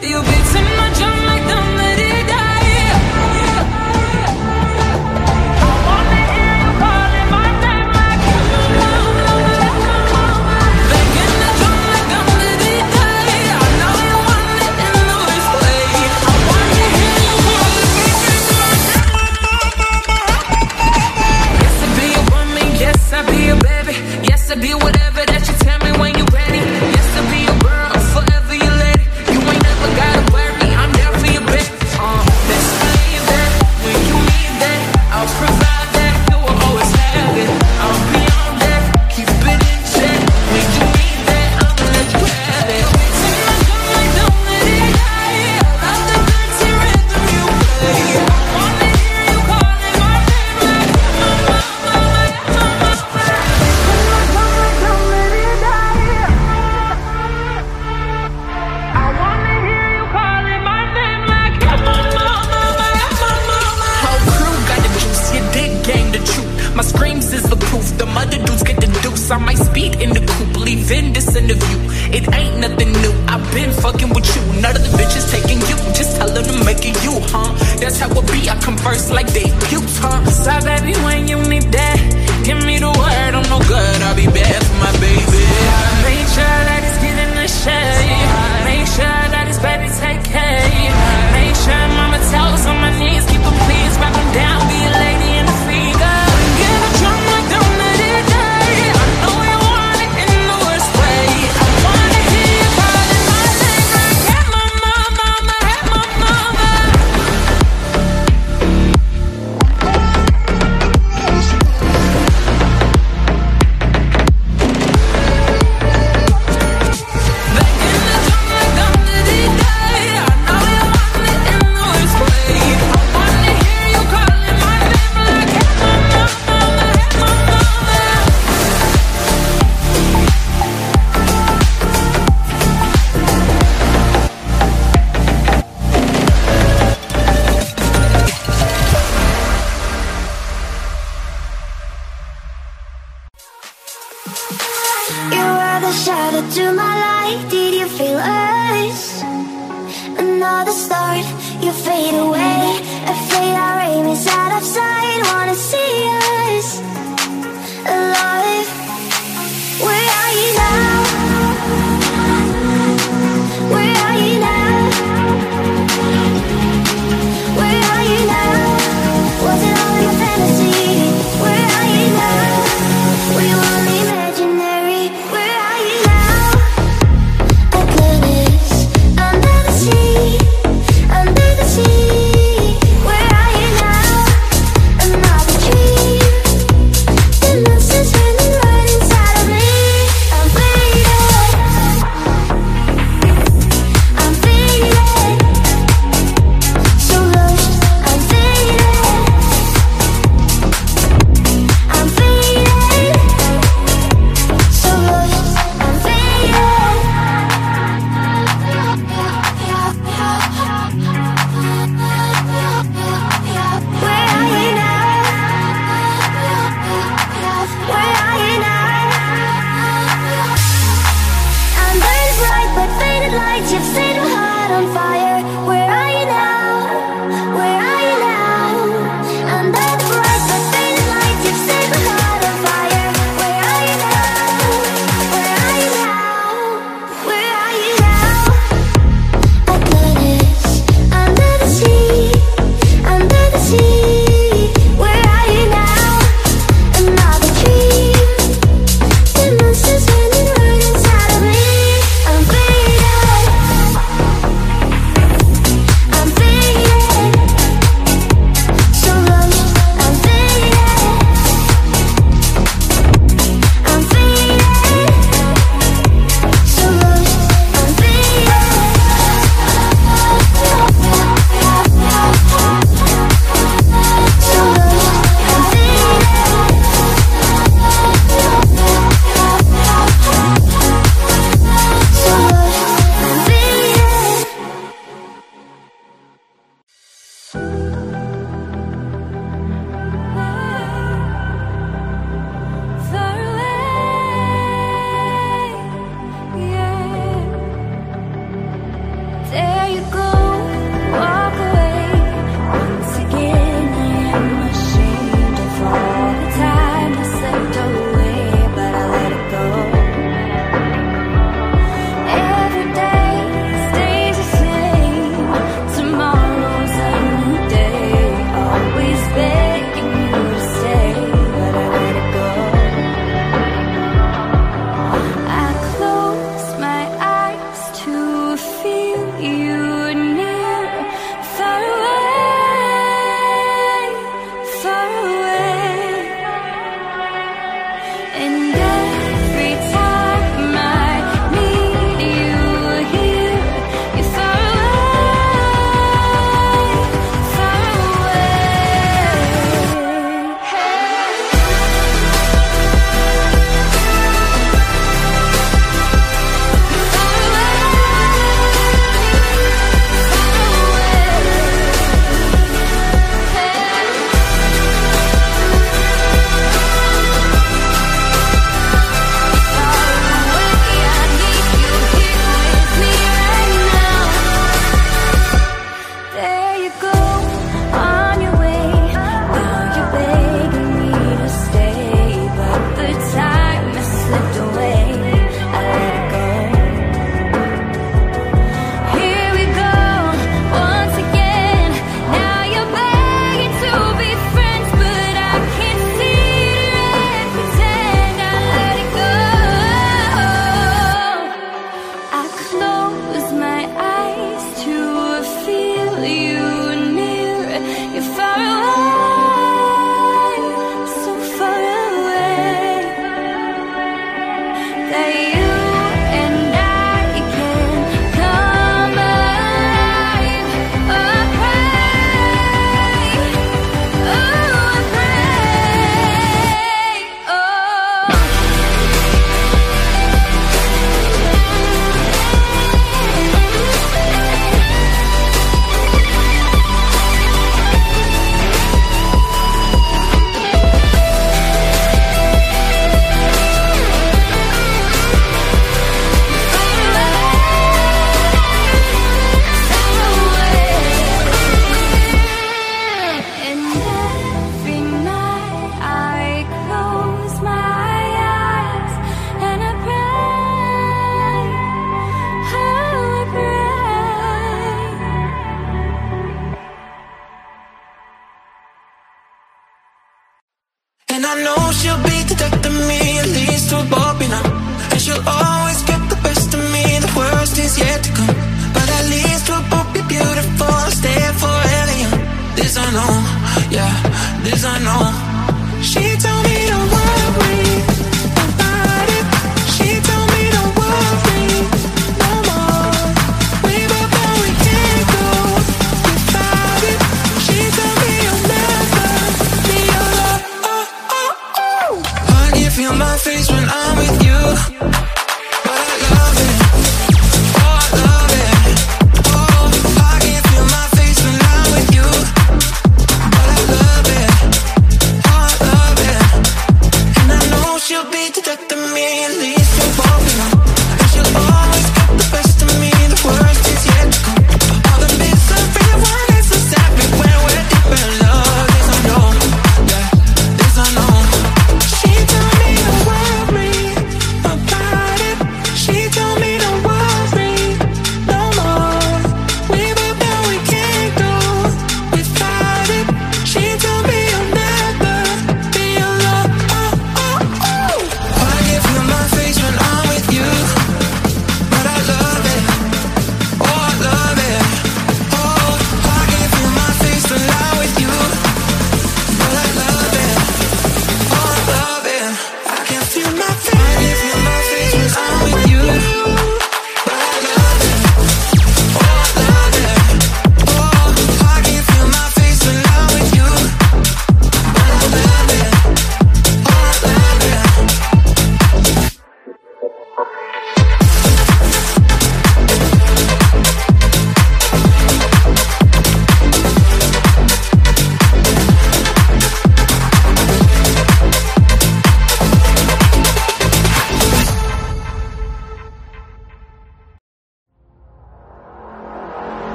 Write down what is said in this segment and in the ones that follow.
You beating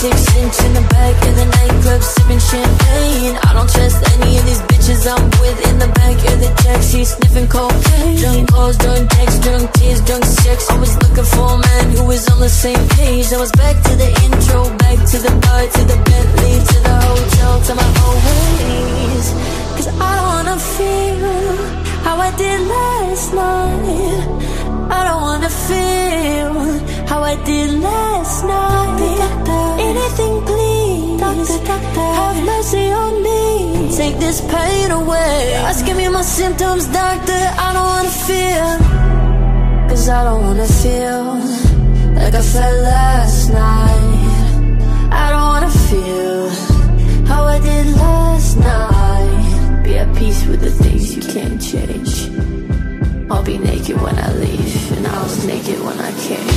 six inch in the back of the nightclub, sipping champagne. I don't trust any of these bitches I'm with in the back of the taxi, sniffing cocaine. Drunk calls, drunk texts, drunk tears, drunk sex. I was looking for a man who was on the same page. I was back to the intro, back to the bar, to the Bentley, to the hotel, to my old ways. Cause I don't wanna feel how I did last night. I don't wanna feel how I did last night. Anything, please. Doctor, have mercy on me. Take this pain away. Me my symptoms, doctor. I don't wanna feel. Cause I don't wanna feel like I felt last night. I don't wanna feel how I did last night. Be at peace with the things you can't change. I'll be naked when I leave, and I was naked when I came.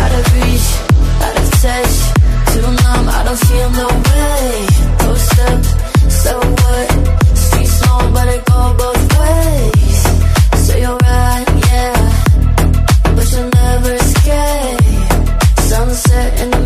Out of reach, out of touch, too numb, I don't feel no way. Post up, so what? Street small, but it go both ways. So you're right, yeah, but you'll never escape. Sunset in the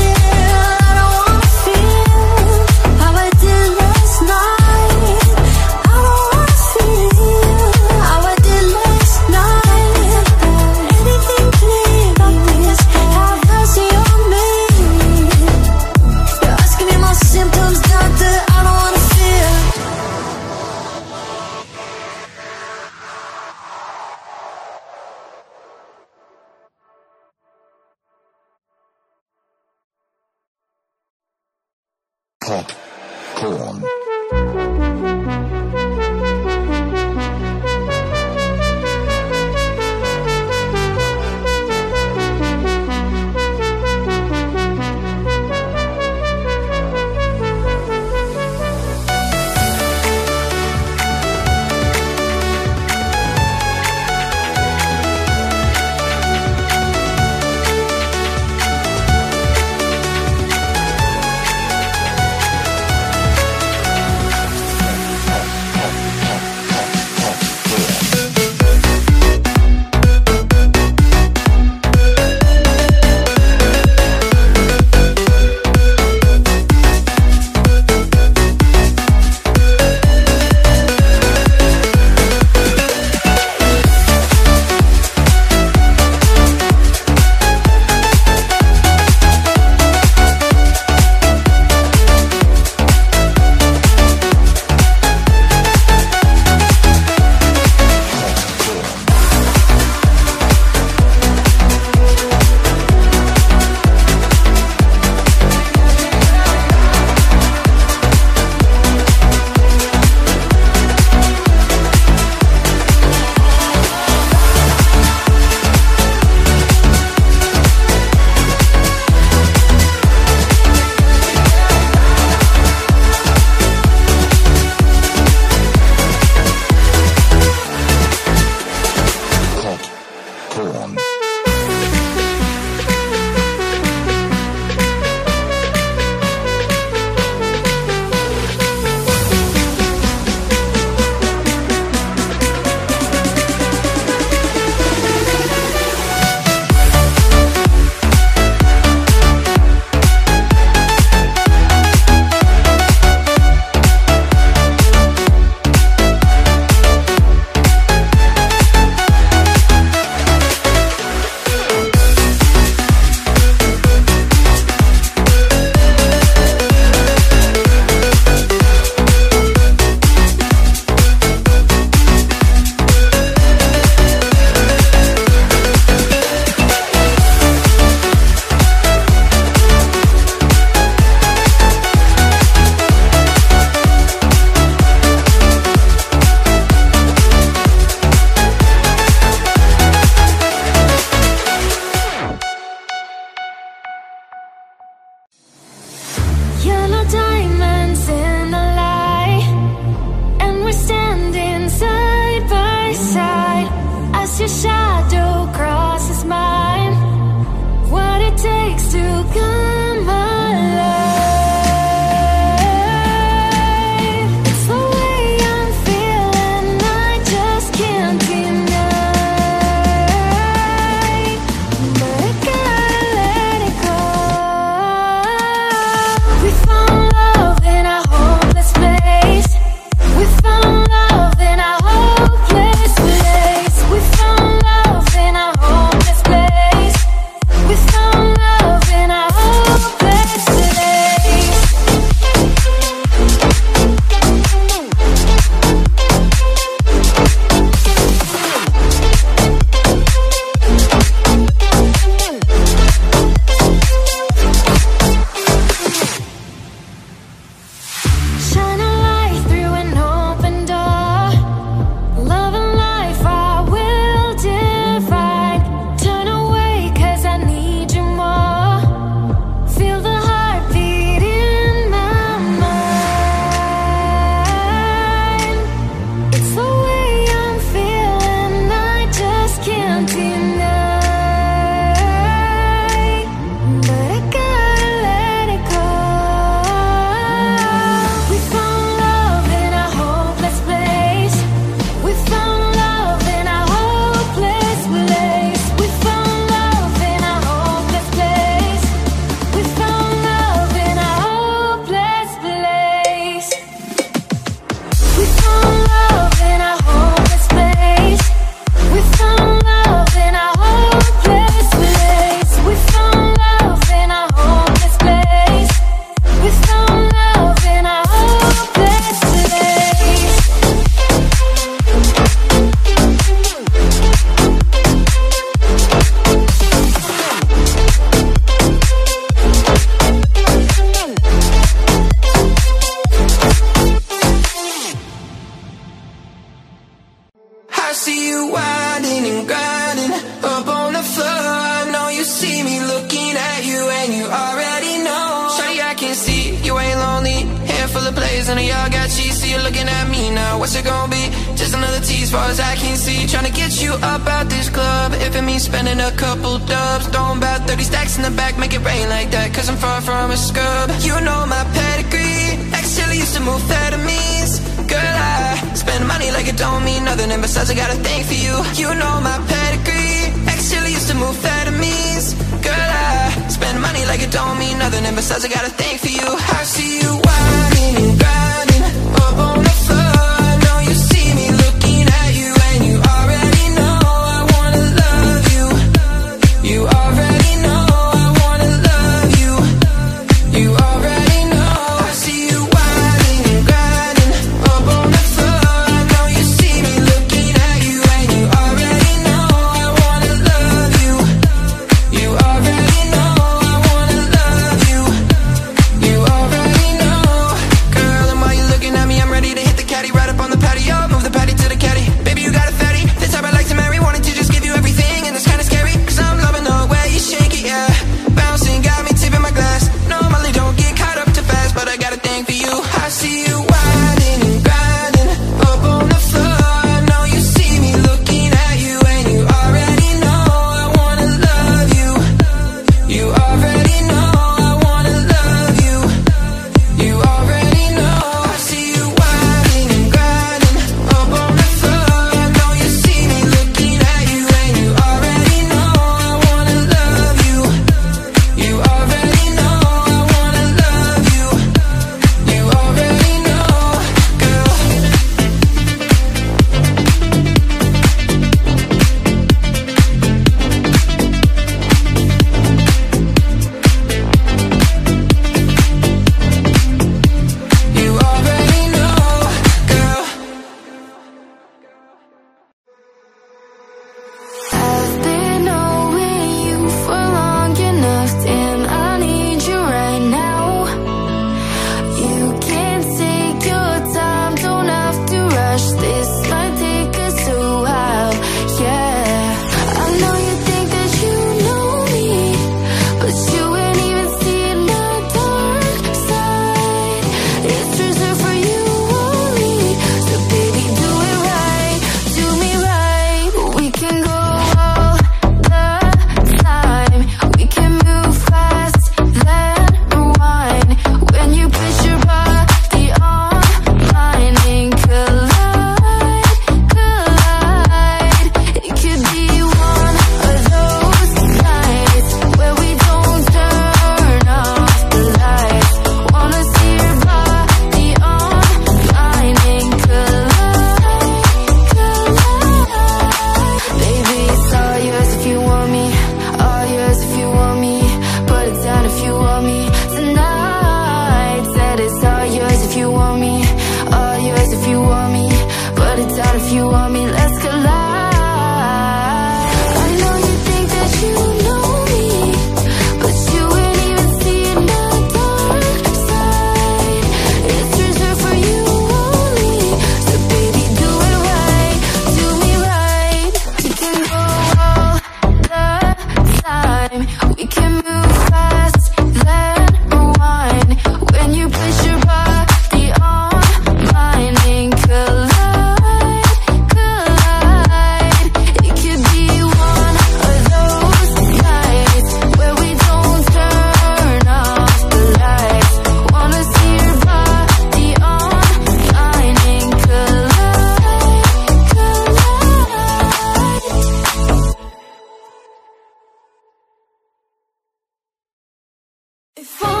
your love, I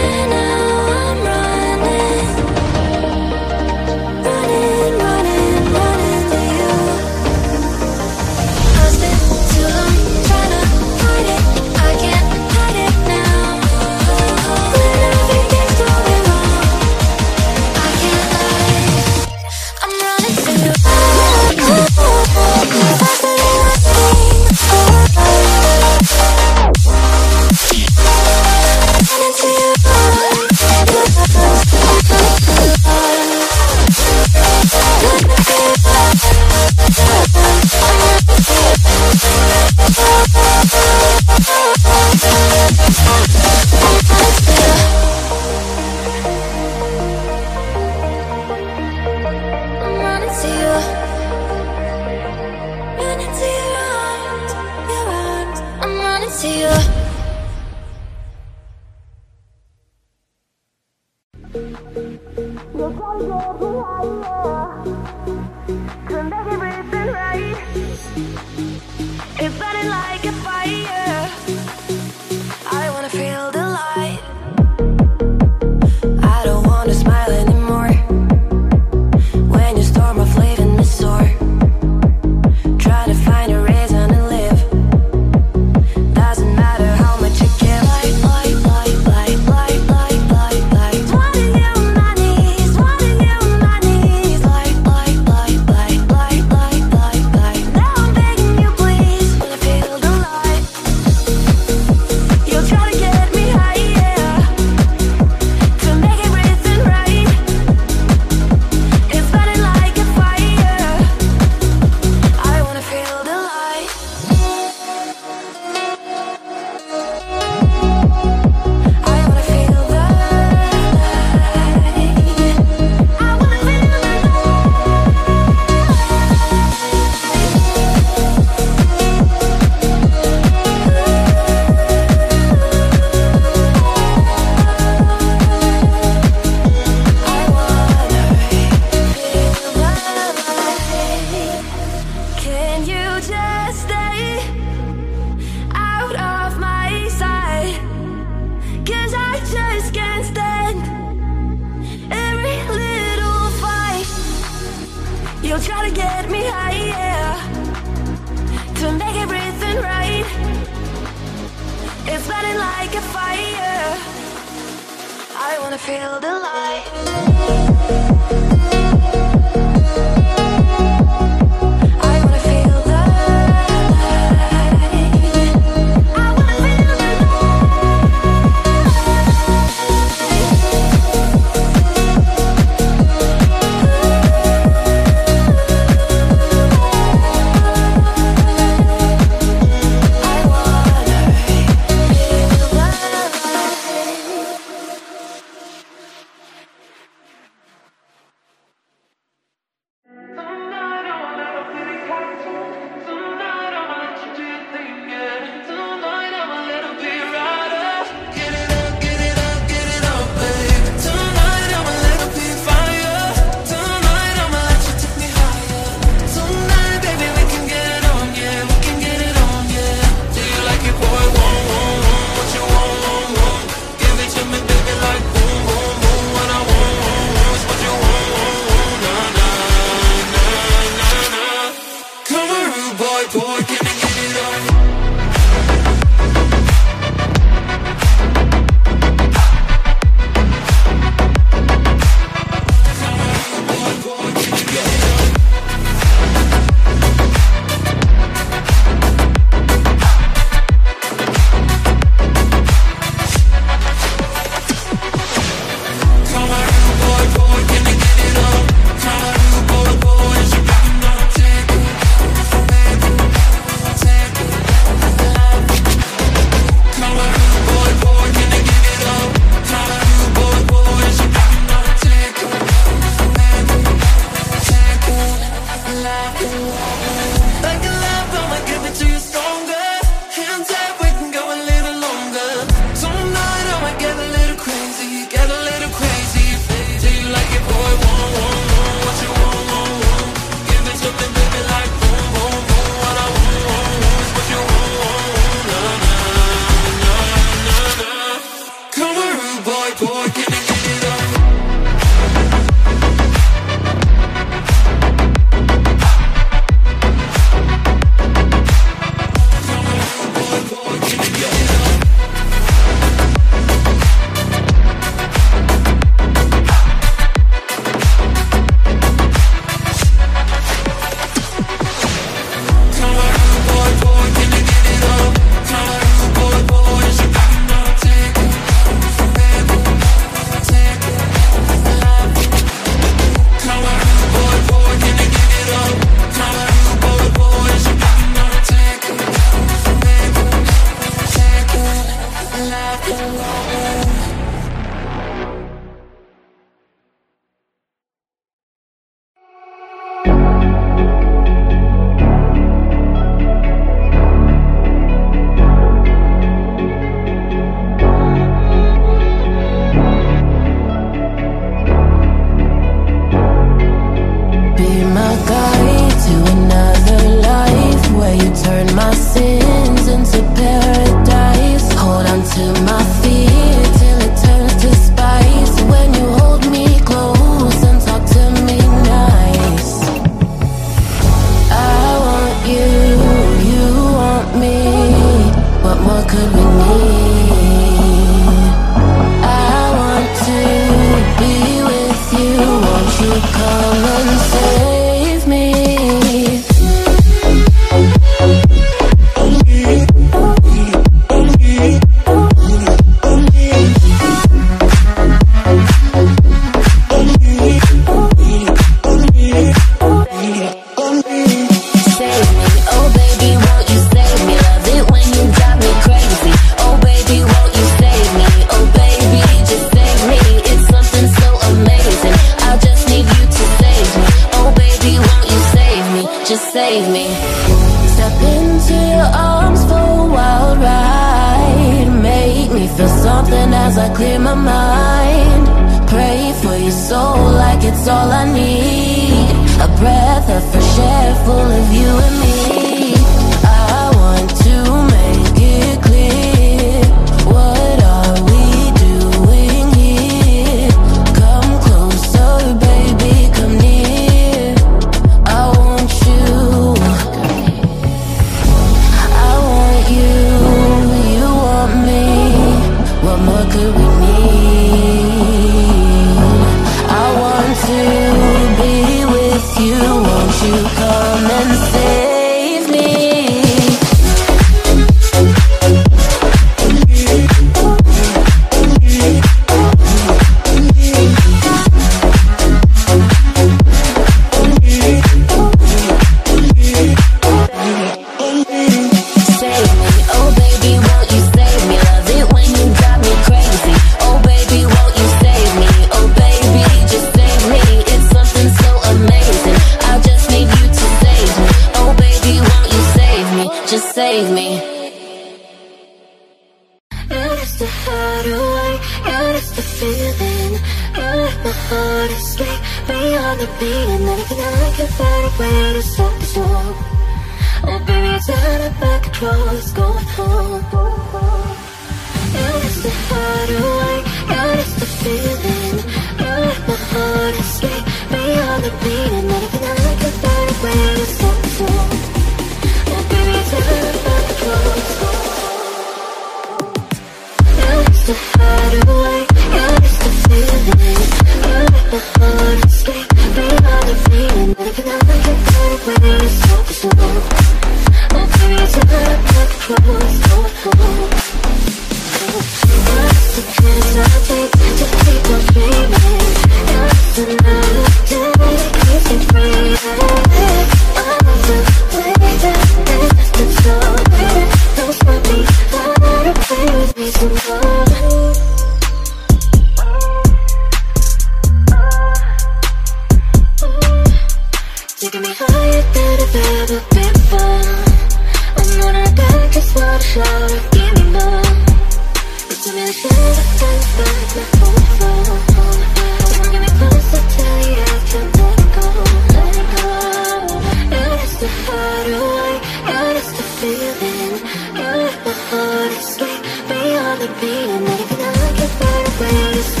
feeling. You're the hardest way Beyond the being Anything I can find a way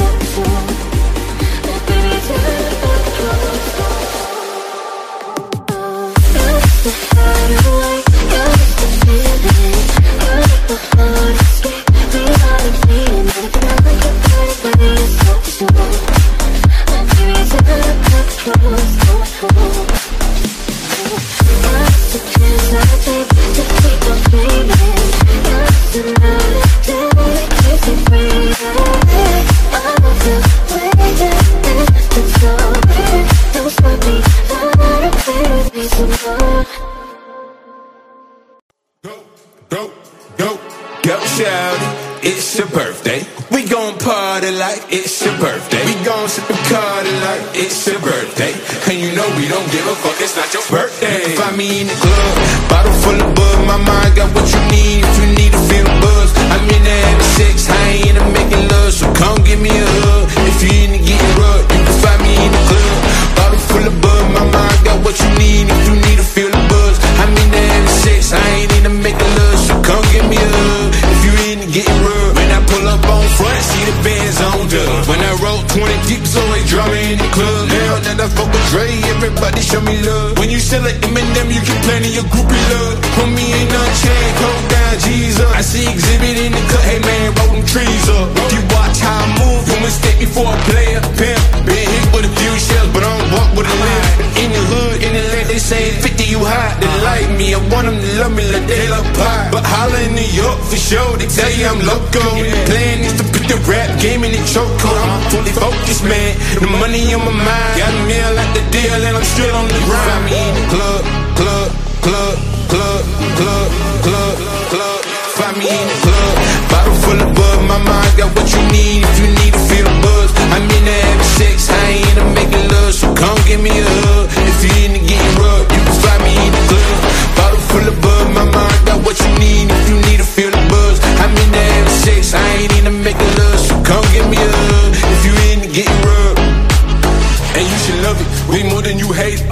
The money on my mind. Got me like the deal, and I'm still on the grind. Club, club, club, club, club, club, club. Find me in the club. Bottle full of bud, my mind got what you need if you need to feel the buzz. I'm in the having sex, I ain't making love, so come give me a hug.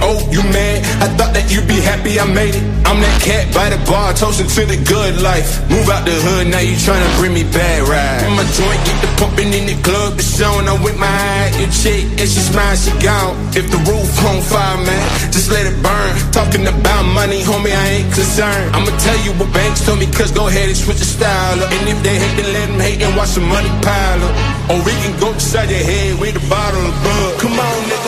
Oh, you mad? I thought that you'd be happy I made it. I'm that cat by the bar, toasting to the good life. Move out the hood, now you tryna bring me bad right. And my joint get the pumping in the club, the showing. I'm with my eye, your chick, and she smile, she gone. If the roof on fire, man, just let it burn. Talking about money, homie, I ain't concerned. I'ma tell you what banks told me, cause go ahead and switch the style up. And if they hate, then let them hate and watch the money pile up. Or we can go inside your head with a bottle of bug. Come on, nigga?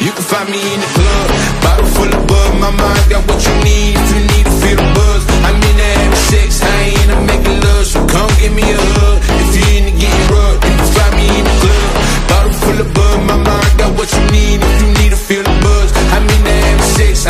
You can find me in the club, bottle full of bug. My mind got what you need if you need to feel the buzz. I'm in the having sex, I ain't into making love, so come give me a hug. If you into getting rough, you can find me in the club, bottle full of bug. My mind got what you need if you need to feel the buzz. I'm in the having sex,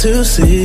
to see.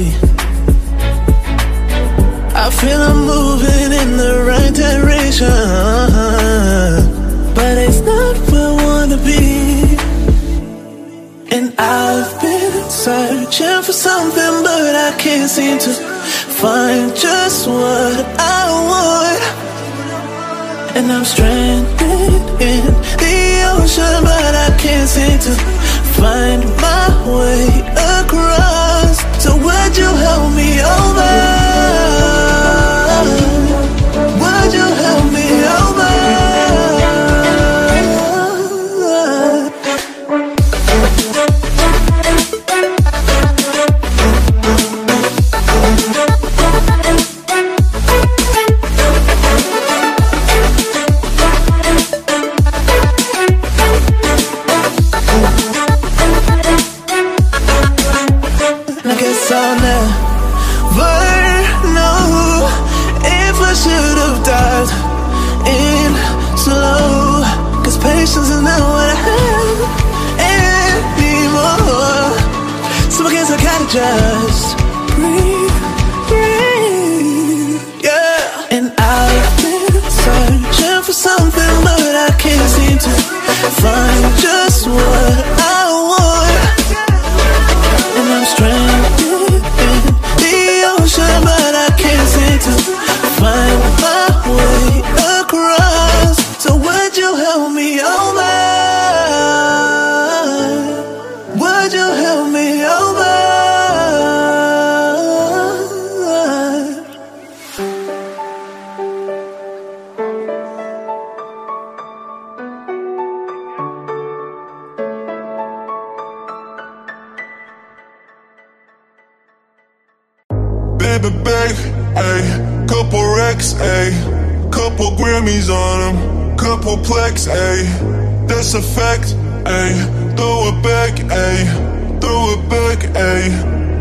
Grammys on him, couple plex, ayy. That's a fact, ayy. Throw it back, ayy. Throw it back, ayy.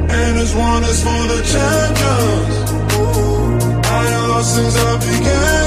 And this one is for the champions. I lost since I began.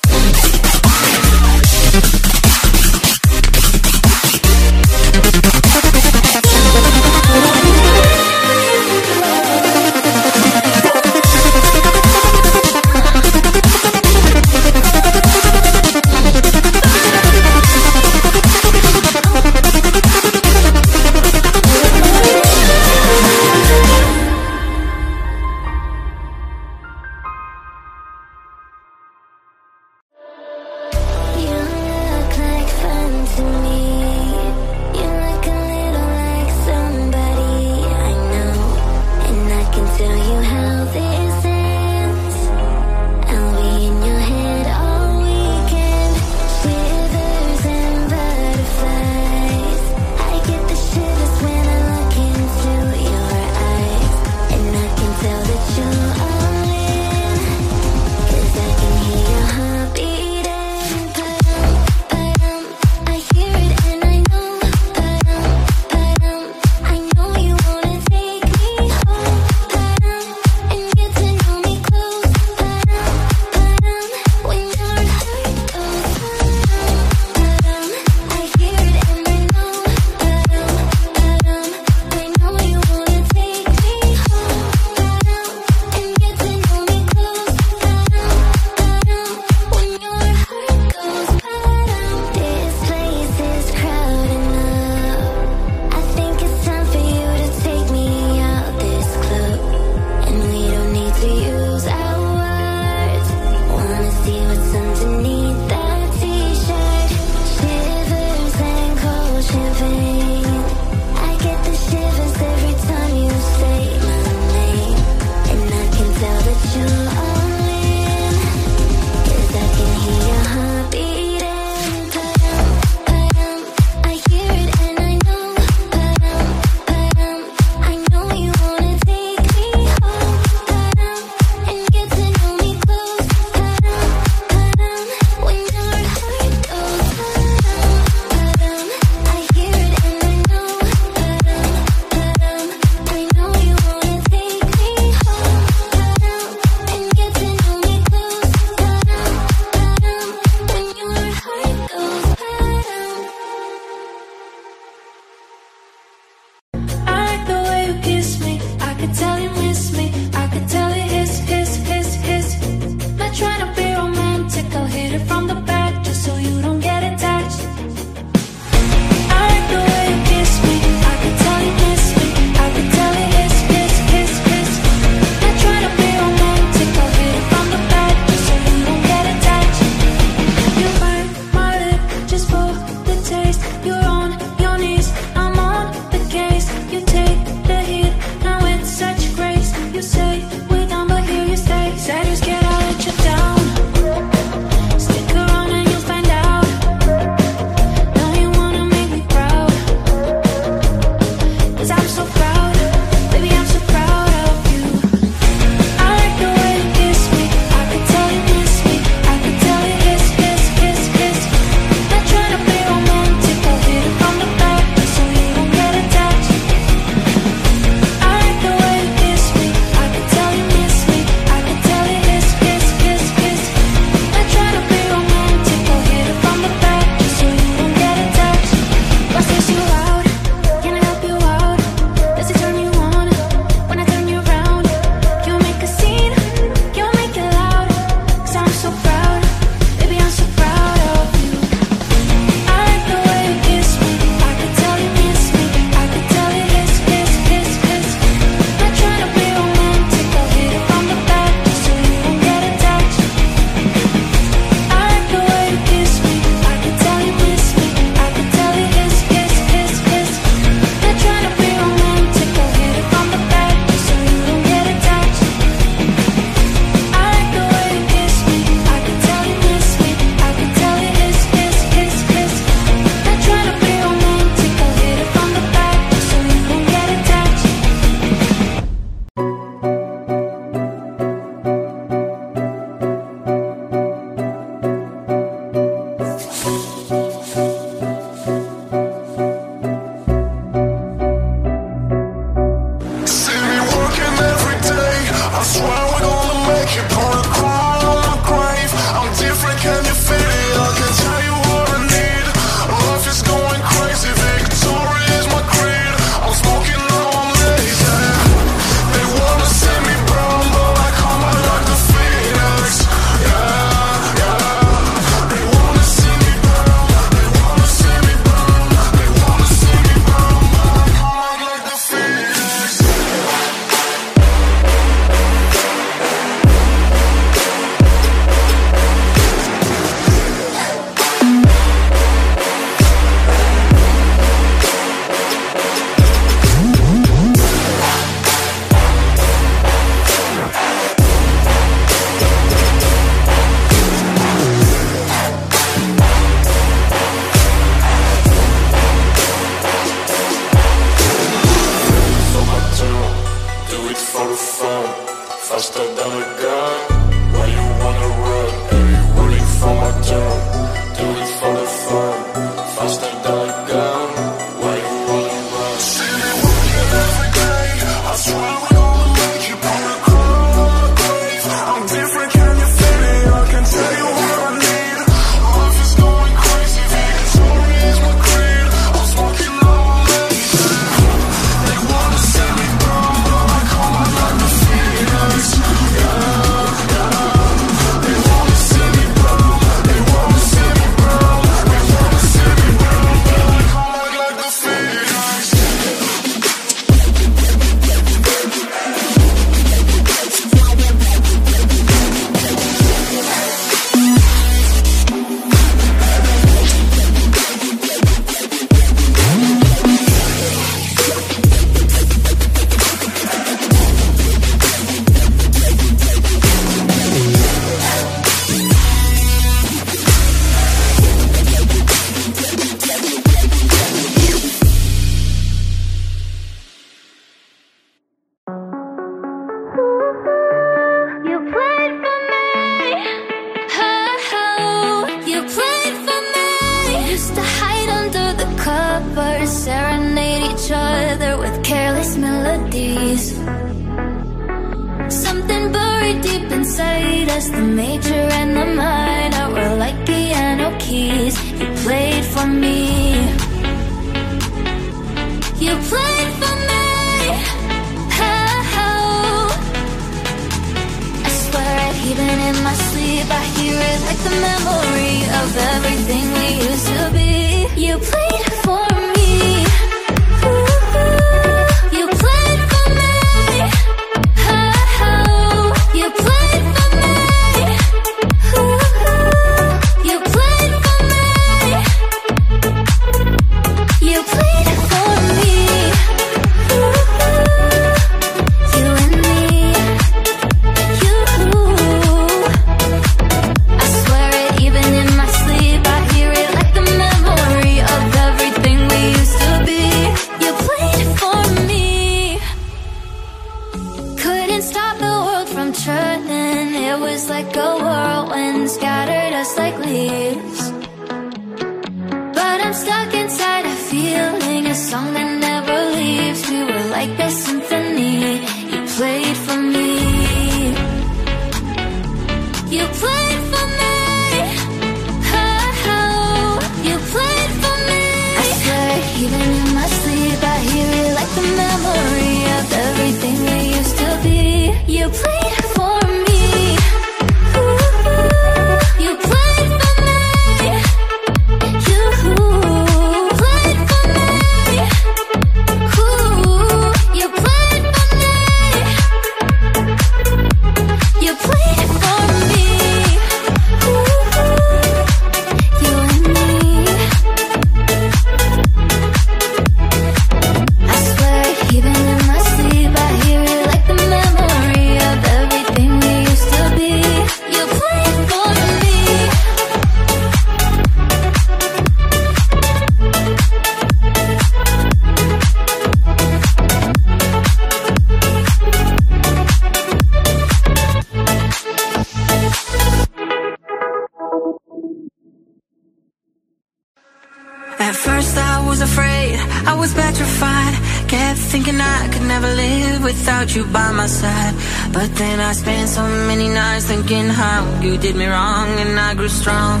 nights thinking how you did me wrong and I grew strong.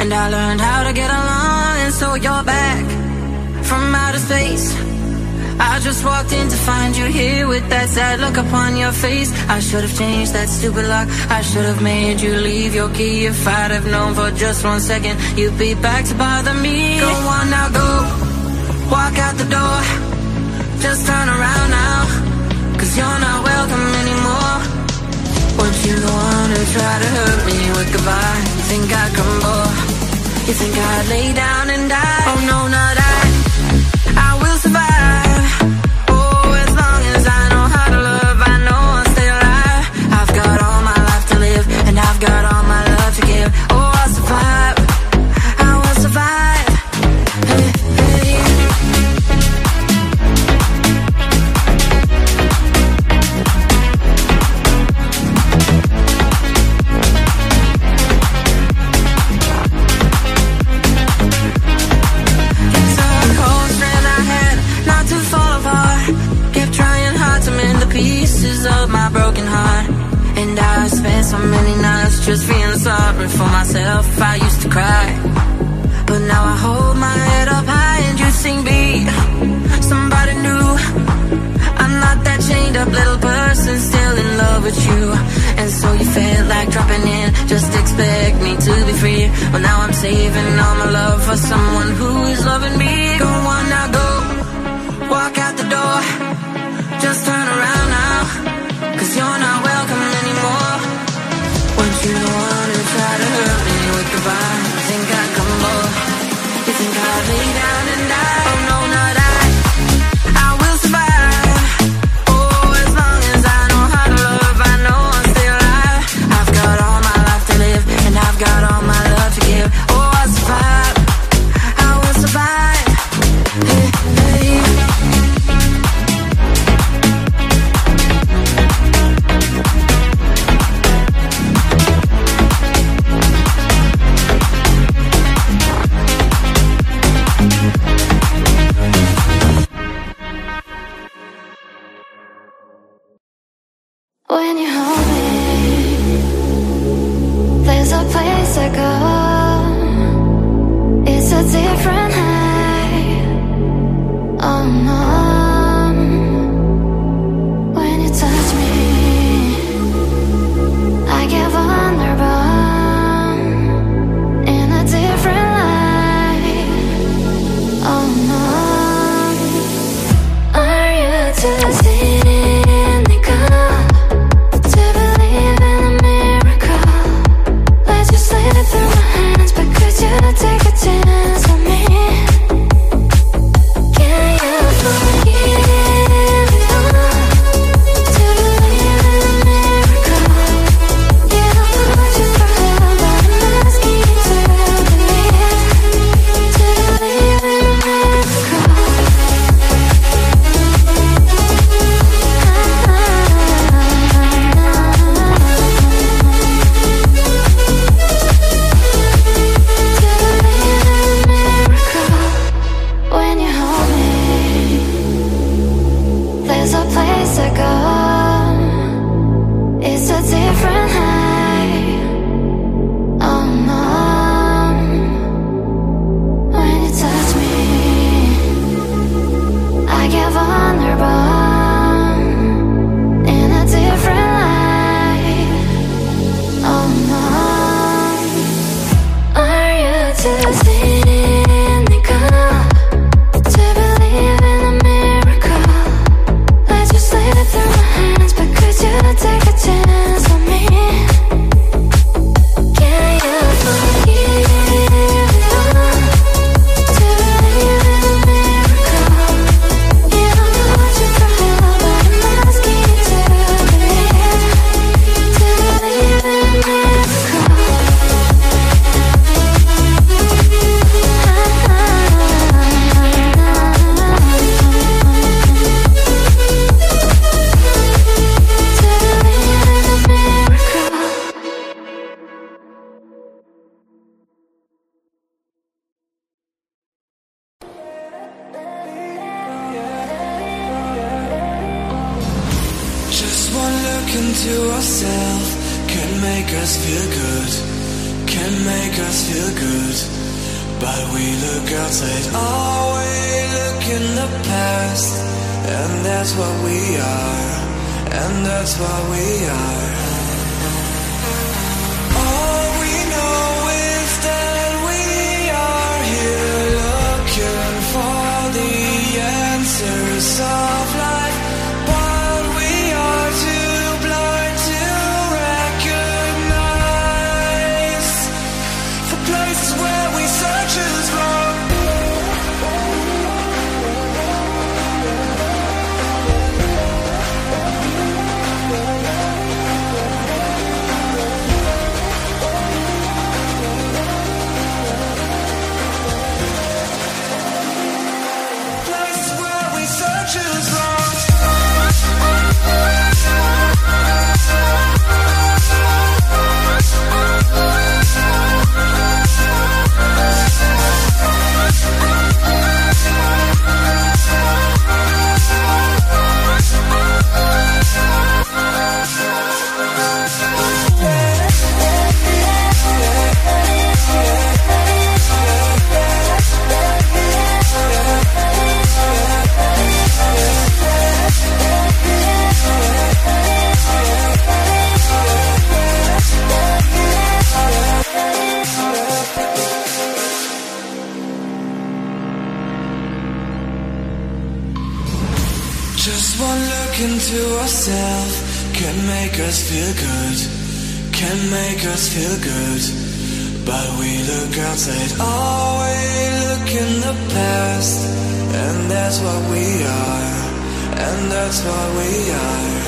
And I learned how to get along, and so you're back from outer space. I just walked in to find you here with that sad look upon your face. I should have changed that stupid lock. I should have made you leave your key. If I'd have known for just one second, you'd be back to bother me. Go on now, go. Walk out the door. Just turn around now. Cause you're not welcome anymore you the one who tried to hurt me with goodbye. You think I'd crumble You think I'd lay down and die? Oh no, not expect me to be free. Well, now I'm saving all my love for someone who is loving me. Go on now, go. Walk out the door. Just turn around now. Cause you're not. one look into ourselves. Can make us feel good, can make us feel good. But we look outside, oh, we look in the past, and that's what we are, and that's what we are. One look into ourselves can make us feel good, can make us feel good. But we look outside, oh, we look in the past, and that's what we are, and that's what we are.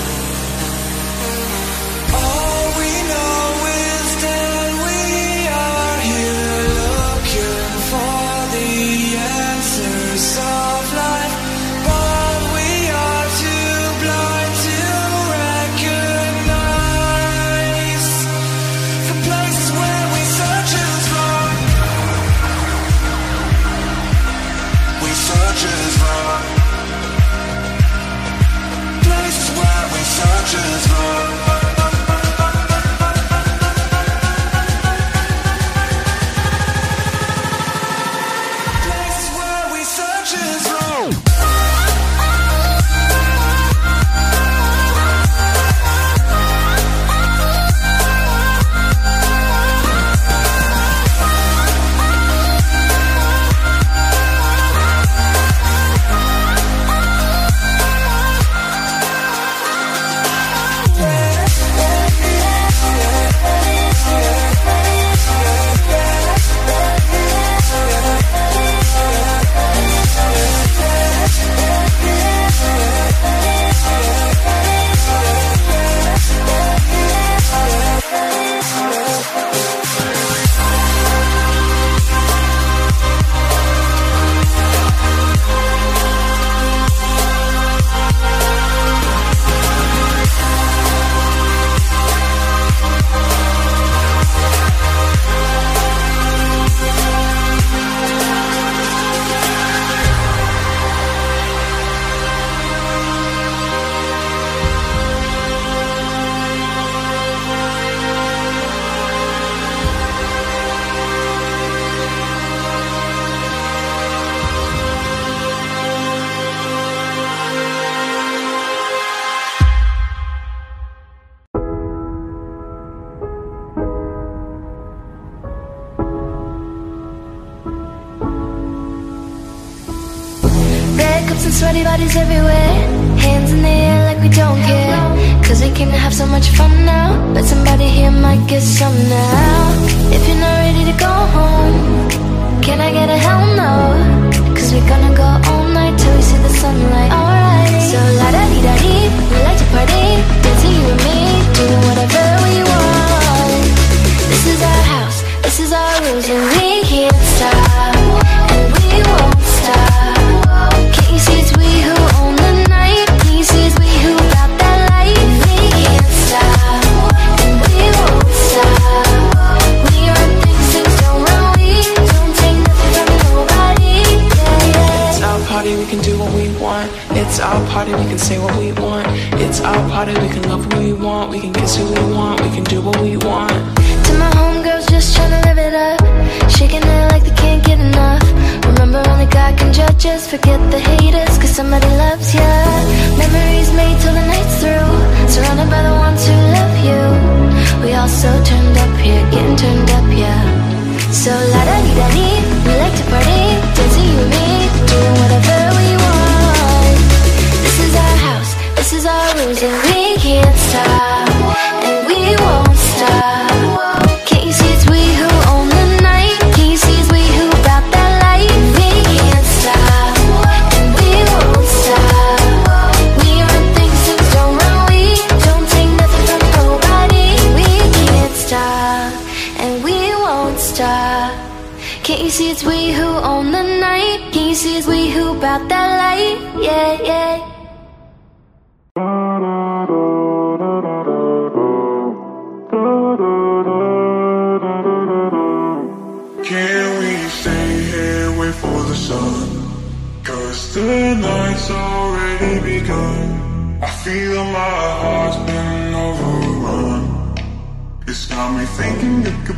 Thinking you could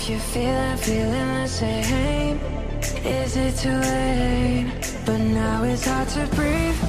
If you feel that feeling, the same. is it too late? But now it's hard to breathe.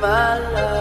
My love?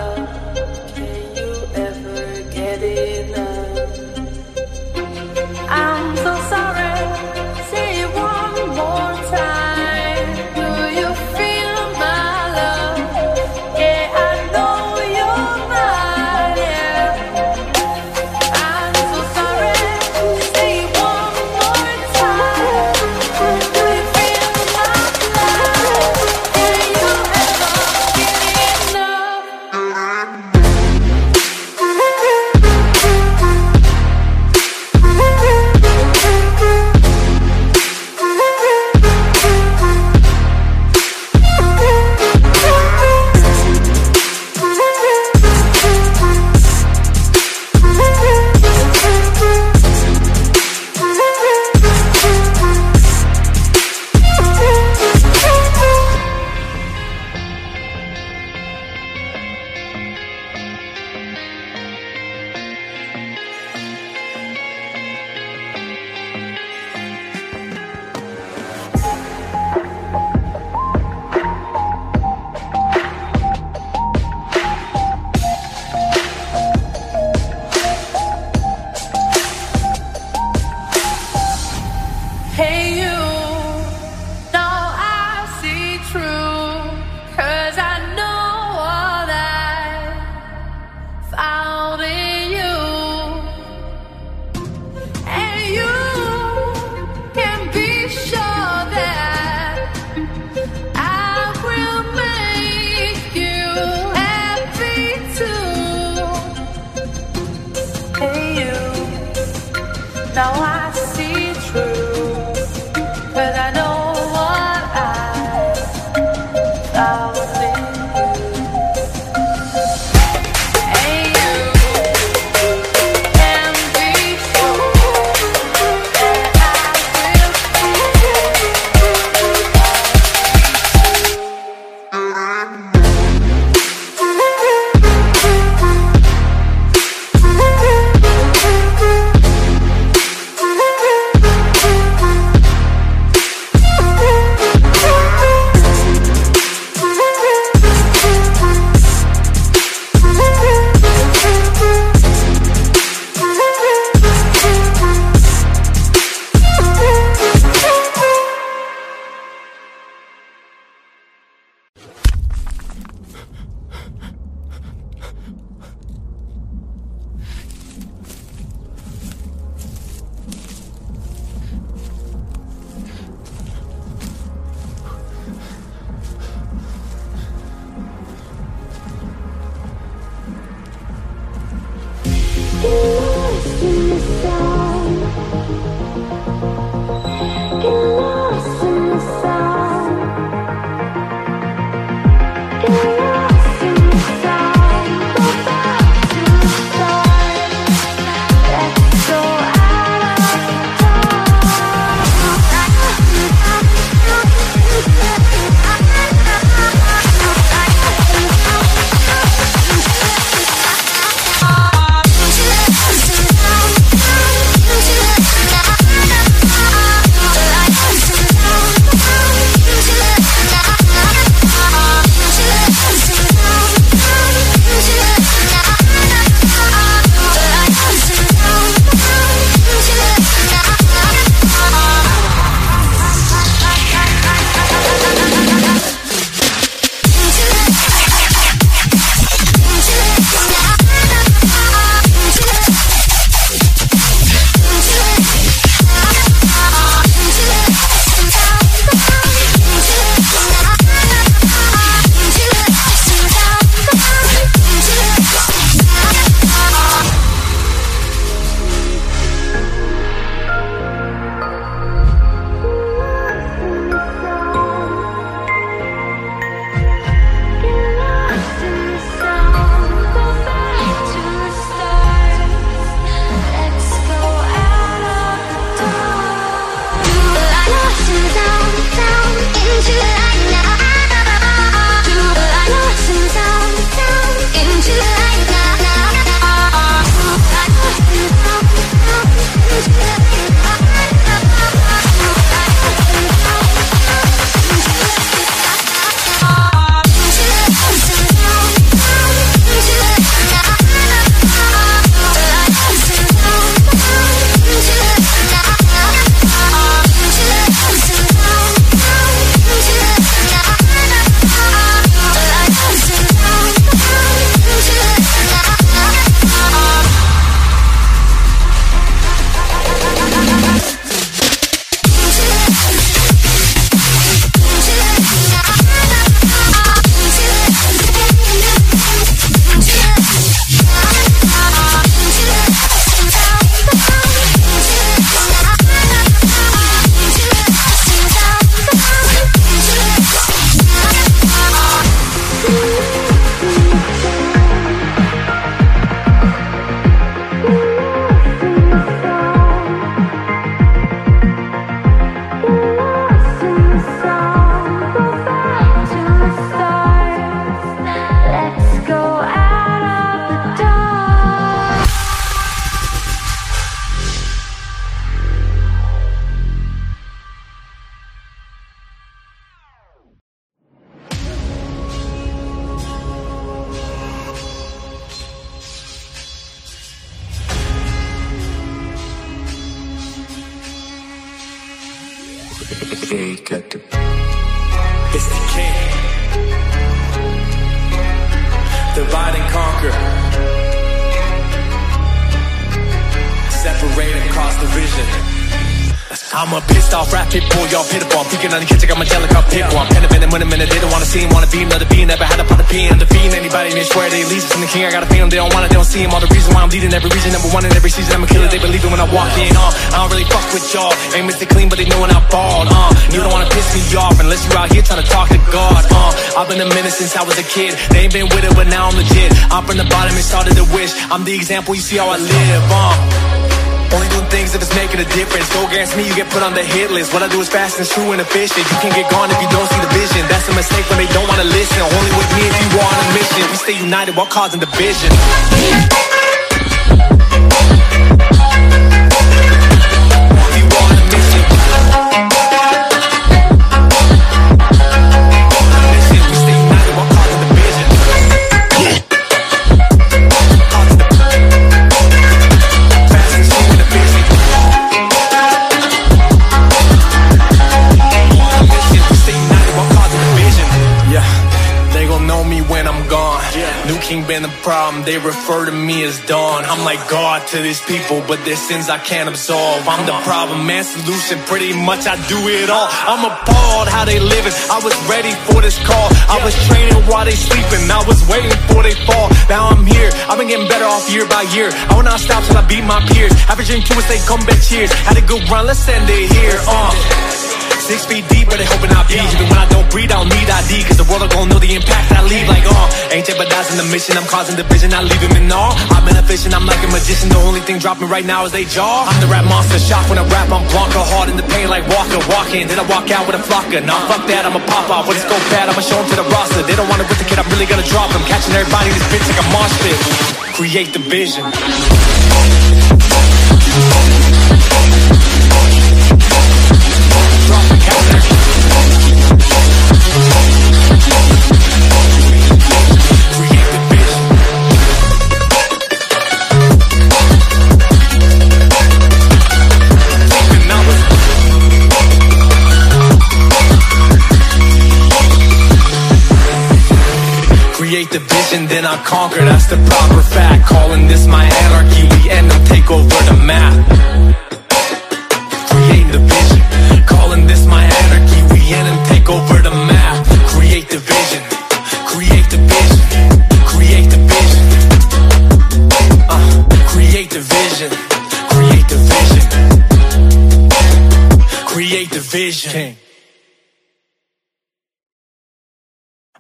King, I gotta pay them, they don't want it, they don't see him. All the reason why I'm leading every region, number one in every season, I'm a killer, they believe it when I walk in, uh. I don't really fuck with y'all, ain't Mr. Clean, but they know when I ball, uh. You don't wanna piss me off unless you out here trying to talk to God, uh. I've been a menace since I was a kid, they ain't been with it, but now I'm legit. I'm from the bottom and started to wish, I'm the example, you see how I live, uh. Only doing things if it's making a difference. Go against me, you get put on the hit list. What I do is fast and true and efficient. You can get gone if you don't see the vision. That's a mistake when they don't wanna listen. Only with me if you are on a mission. We stay united while causing division. Problem, they refer to me as Dawn. I'm like God to these people, but their sins I can't absolve. I'm the problem man, solution, pretty much I do it all. I'm appalled how they living. I was ready for this call. I was training while they sleeping. I was waiting for they fall. Now I'm here. I've been getting better off year by year. I will not stop till I beat my peers. Averaging two and say comeback cheers. Had a good run, let's end it here. Uh. Six feet deep, but they hoping I be. Even when I don't breathe, I don't need ID. Cause the world are gonna know the impact I leave. Like, uh, ain't jeopardizing the mission. I'm causing division. I leave him in awe. I'm an efficient, I'm like a magician. The only thing dropping right now is they jaw. I'm the rap monster. Shock when I rap, I'm Blanca. Hard in the pain like Walker. Walking, then I walk out with a flocker. Nah, fuck that, I'm a pop off. When it's go bad, I'ma show show 'em to the roster. They don't wanna with the kid, I'm really gonna drop him. Catching everybody this bitch like a mosh. Create the vision. Create the vision, then I conquer. That's the proper fact. Calling this my anarchy. We end up take over the map. Create the vision. Calling this my anarchy. We end and take over the map. Create the vision. Create the vision. Create the vision. Uh, create the vision. Create the vision. Create the vision.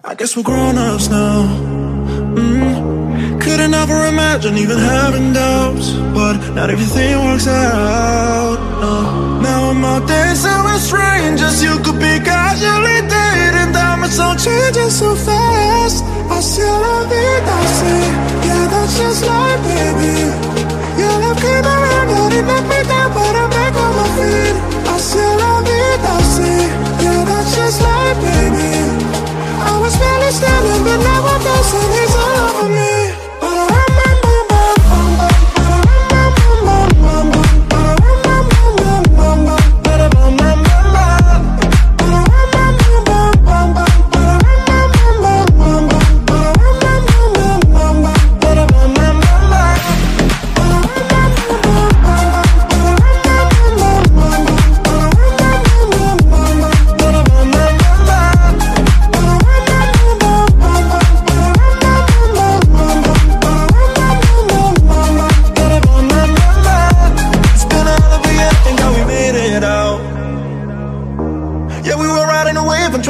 I guess we're grown ups now. Mm. Couldn't ever imagine even having doubts, but not everything works out. No. Now I'm out dancing with strangers. You could be casually dating. Diamonds don't changing so fast. I still love it, I see Yeah, that's just life, baby. Your love came around, but it knocked me down, but I'm back on my feet. I still love it, I see Yeah, that's just life, baby. I was barely standing, but now I'm dancing.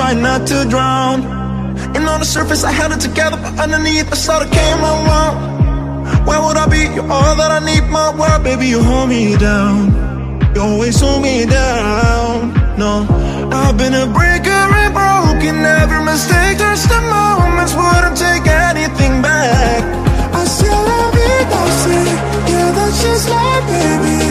Trying not to drown. And on the surface, I held it together, but underneath, I saw the came around. Where would I be? You're all that I need, my world, baby. You hold me down. You always hold me down. No, I've been a breaker and broken. Every mistake turns to moments. Wouldn't take anything back. I still love it, I say. Yeah, that's just life, baby.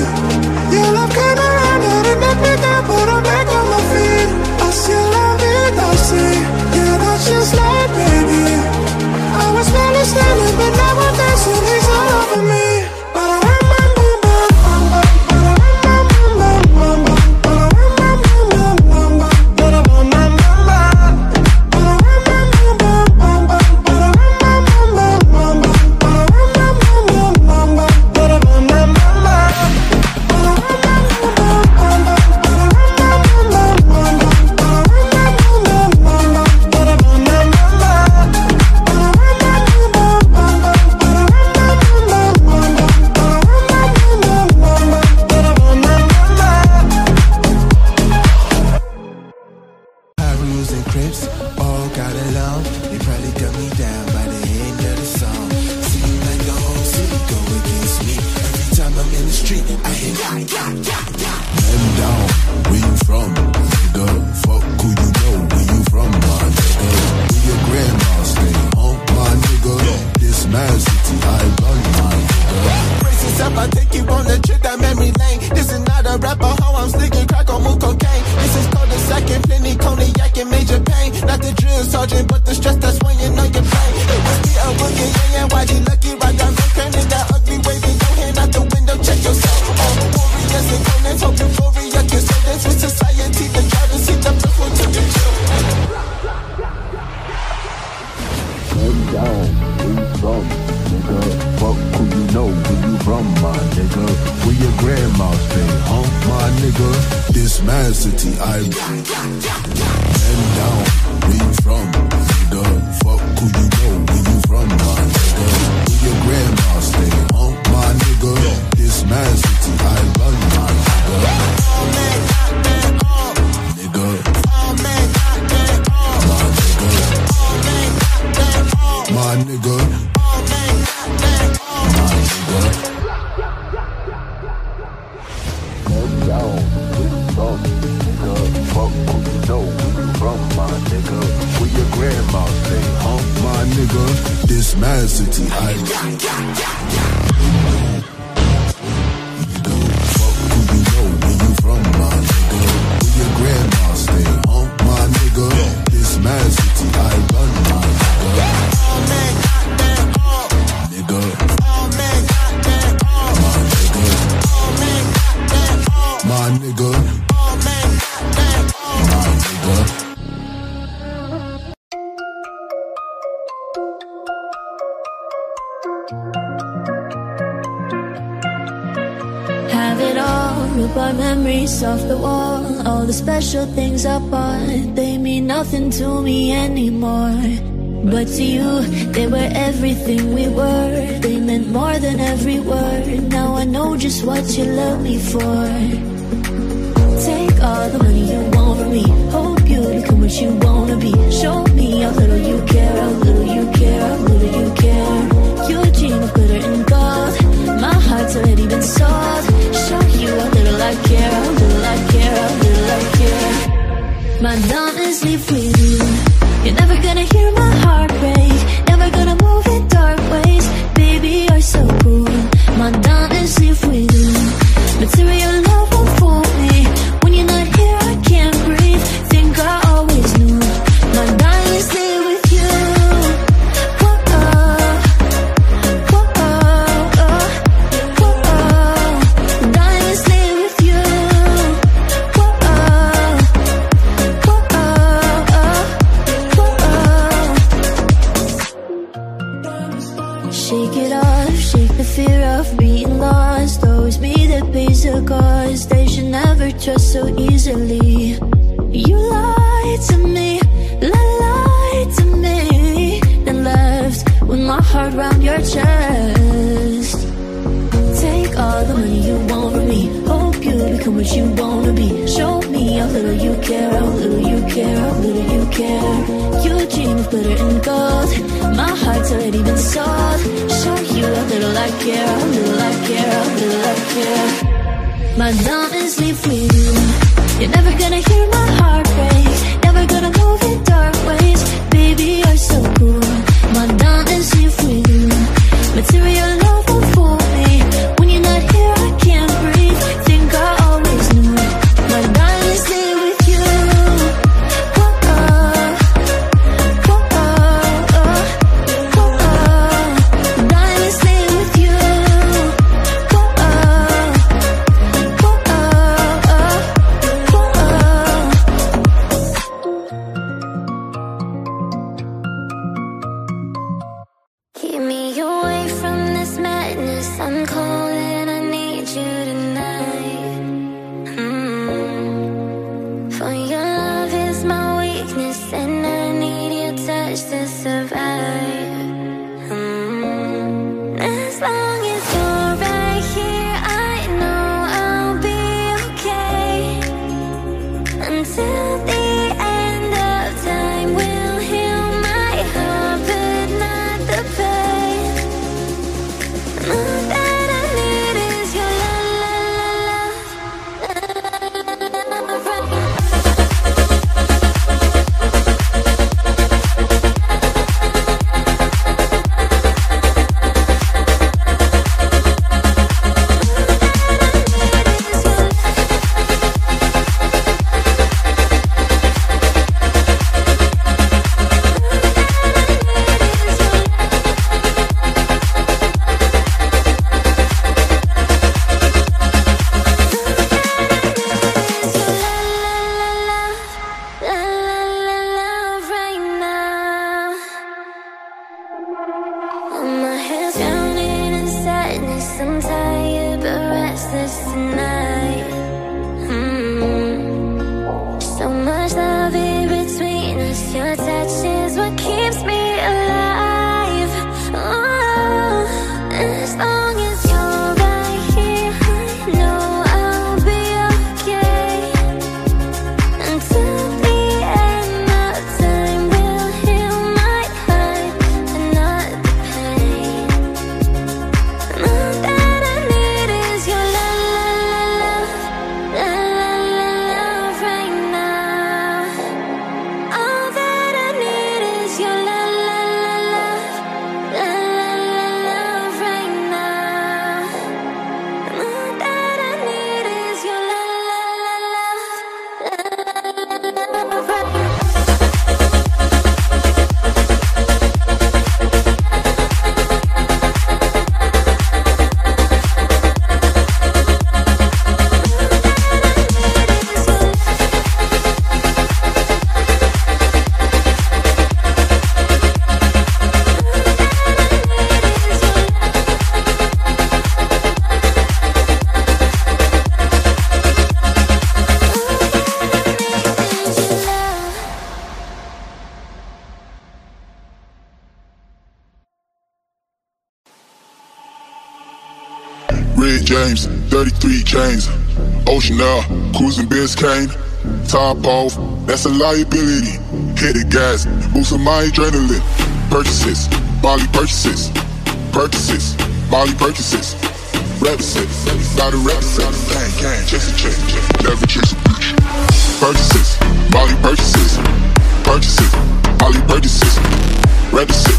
nothing to me anymore. But to you, they were everything we were. They meant more than every word. Now I know just what you love me for. Take all the money you want from me. Hope you become what you wanna be. Show me how little you care, how little you care, how little you care. You dream of glitter and gold. My heart's already been sold. Show you how little I care. My dawn is leave with you. You're never gonna hear my heart break. Off, that's a liability. Hit the gas, boosting my adrenaline. Purchases, Molly purchases. Purchases, Molly purchases. Represent, got a represent. Gang, gang, chase a check, never chase a bitch. Purchases, Molly purchases. Purchases, Molly purchases. Represent,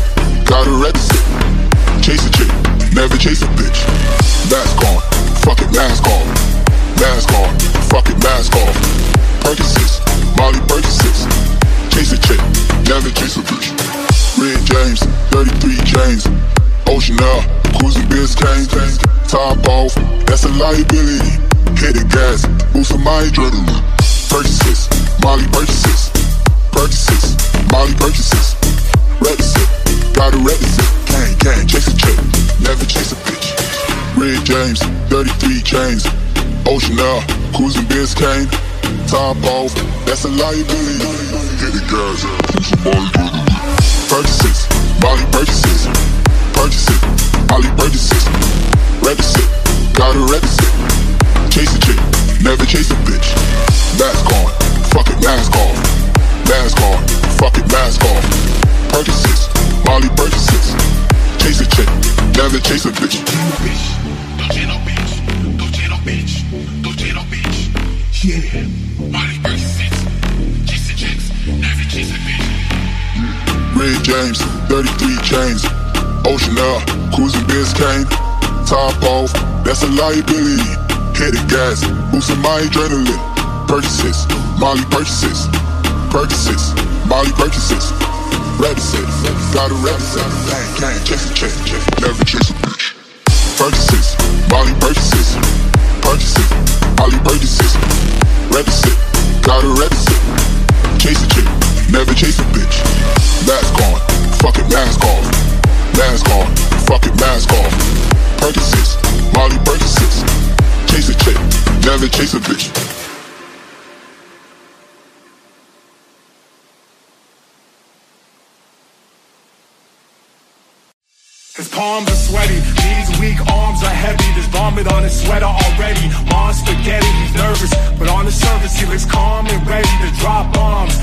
got a represent. Chase a chick, never chase a bitch. Mask on, fuck it, mask off. Mask on, fuck it, mask off. Percocets, Molly Percocets. Chase a chick, never chase a bitch. Red James, 33 chains. Ocean Air, cruising Biscayne. Top off, that's a liability. Hit the gas, boosting my adrenaline. Purchases, Molly purchases. Purchases, Molly purchases. Reticent, got a reticent. Gang, gang, chase a chick, never chase a bitch. Red James, 33 chains. Ocean Air, cruising Biscayne. Top off, that's a liability. Hit the gas. Purchases, Molly purchases. Purchases, Molly purchases. Reticent, got a reticent. Chase a chick, never chase a bitch. Mask on, fuck it, mask off. Mask on, fuck it, mask off. Purchases, Molly purchases. Chase a chick, never chase a bitch. That's a liability. Hit the gas, boosting my adrenaline. Purchases, Molly purchases. Purchases, Molly purchases. Reticent, got a reticent. Gang, chase a chick, never chase a bitch. Purchases, Molly purchases. Purchases, Molly purchases. Reticent, got a reticent. Chase a chick, never chase a bitch. Mask on, it, mask off. Mask on, it, mask off. Molly Percocets. Chase a chick, never chase a bitch. His palms are sweaty, knees weak, arms are heavy. There's vomit on his sweater already. Mom's spaghetti, he's nervous, but on the surface he looks calm and ready to drop bombs.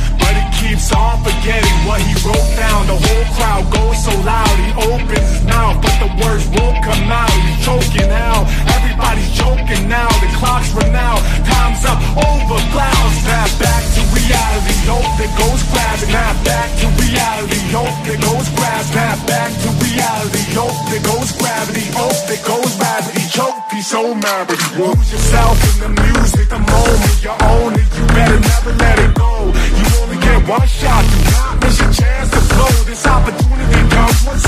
Keeps on forgetting what he wrote down. The whole crowd goes so loud, he opens his mouth, but the words won't come out. He's choking out, everybody's joking now. The clock's run out, time's up, over clouds. Snap back to reality, hope that goes grab. Snap back to reality, hope that goes grab. Snap back to reality, hope that goes gravity, hope that goes gravity. Choke, he's so mad, but you lose yourself in the music. The moment you own it, you better never let it go. You one shot, miss your chance to blow. This opportunity comes once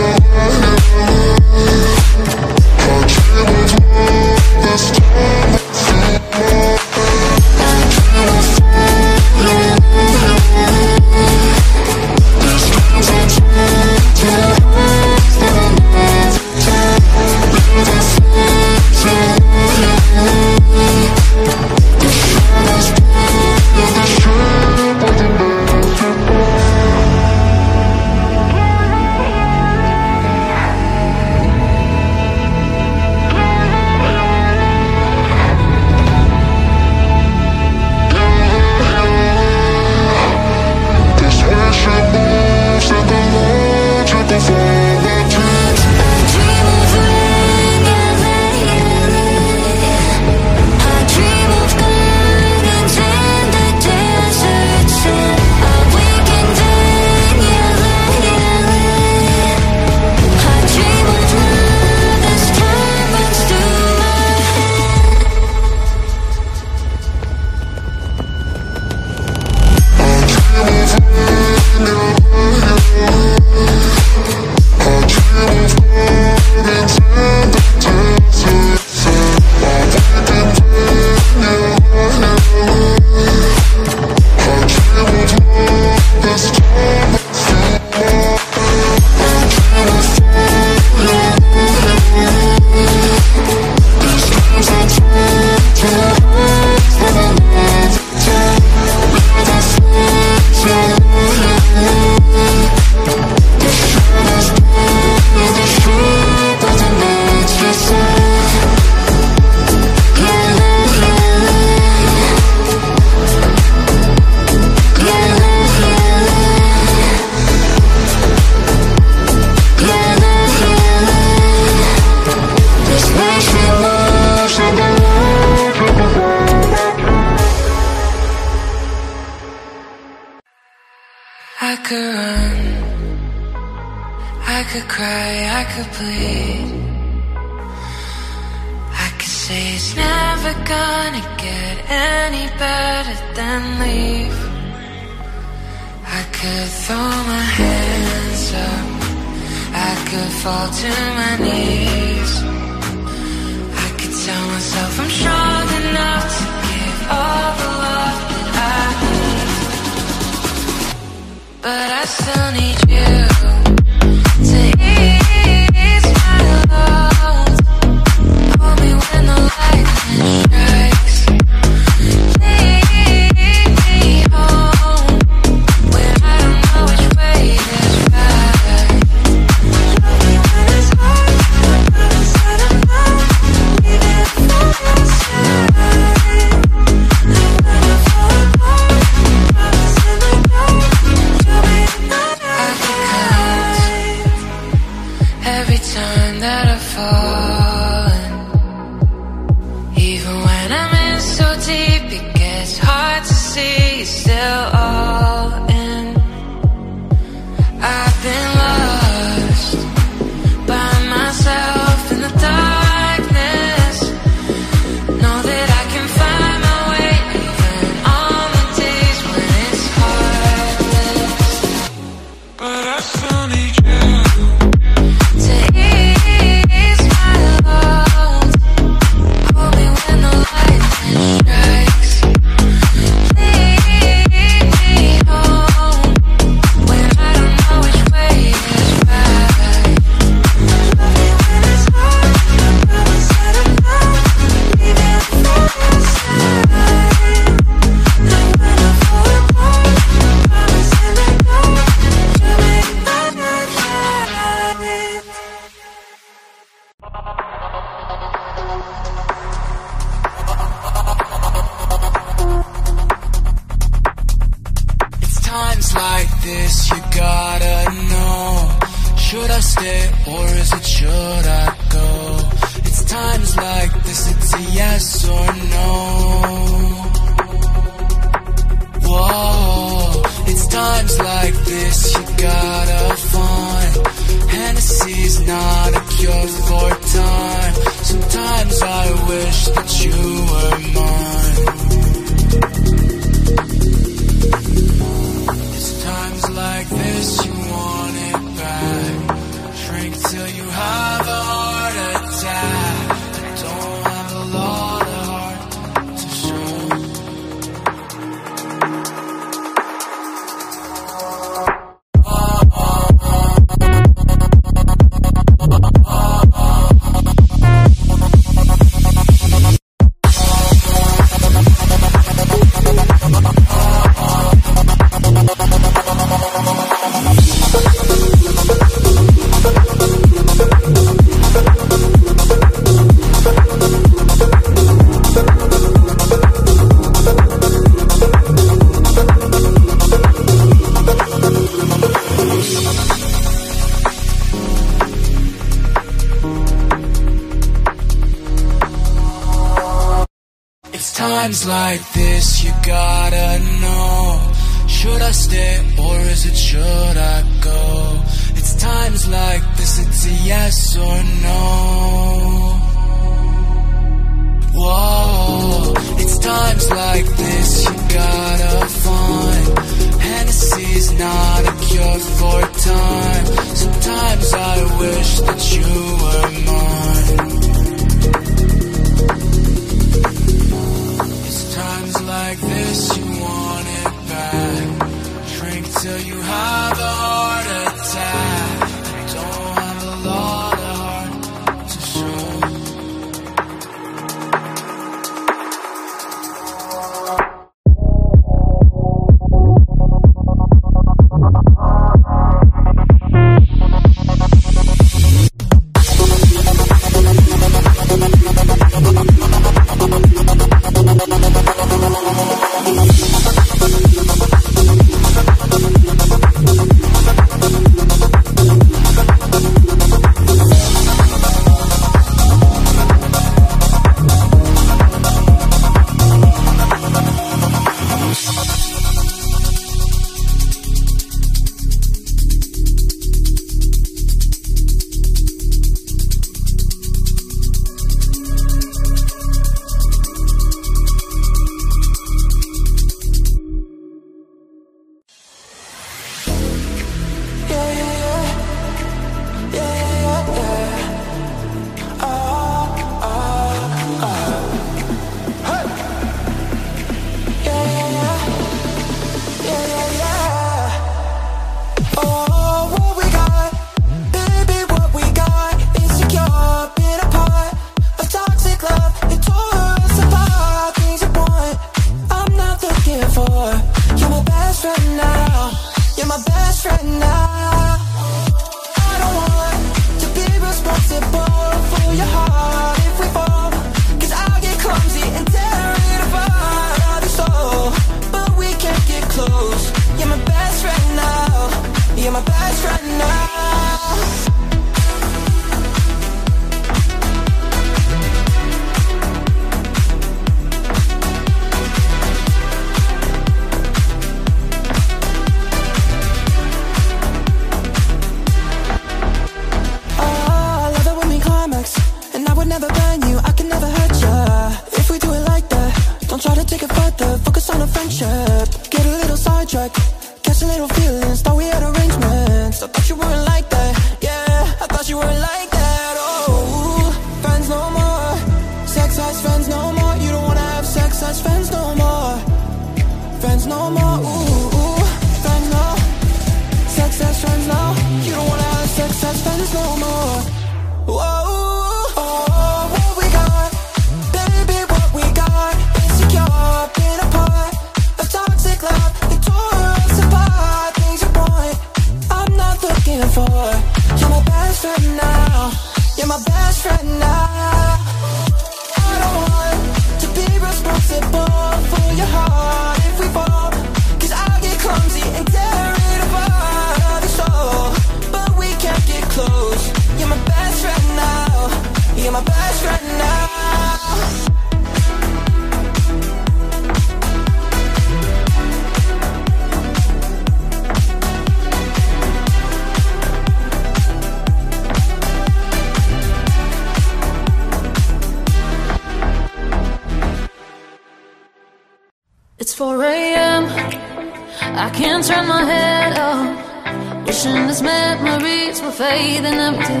and turn my head off, wishing these memories were fading empty.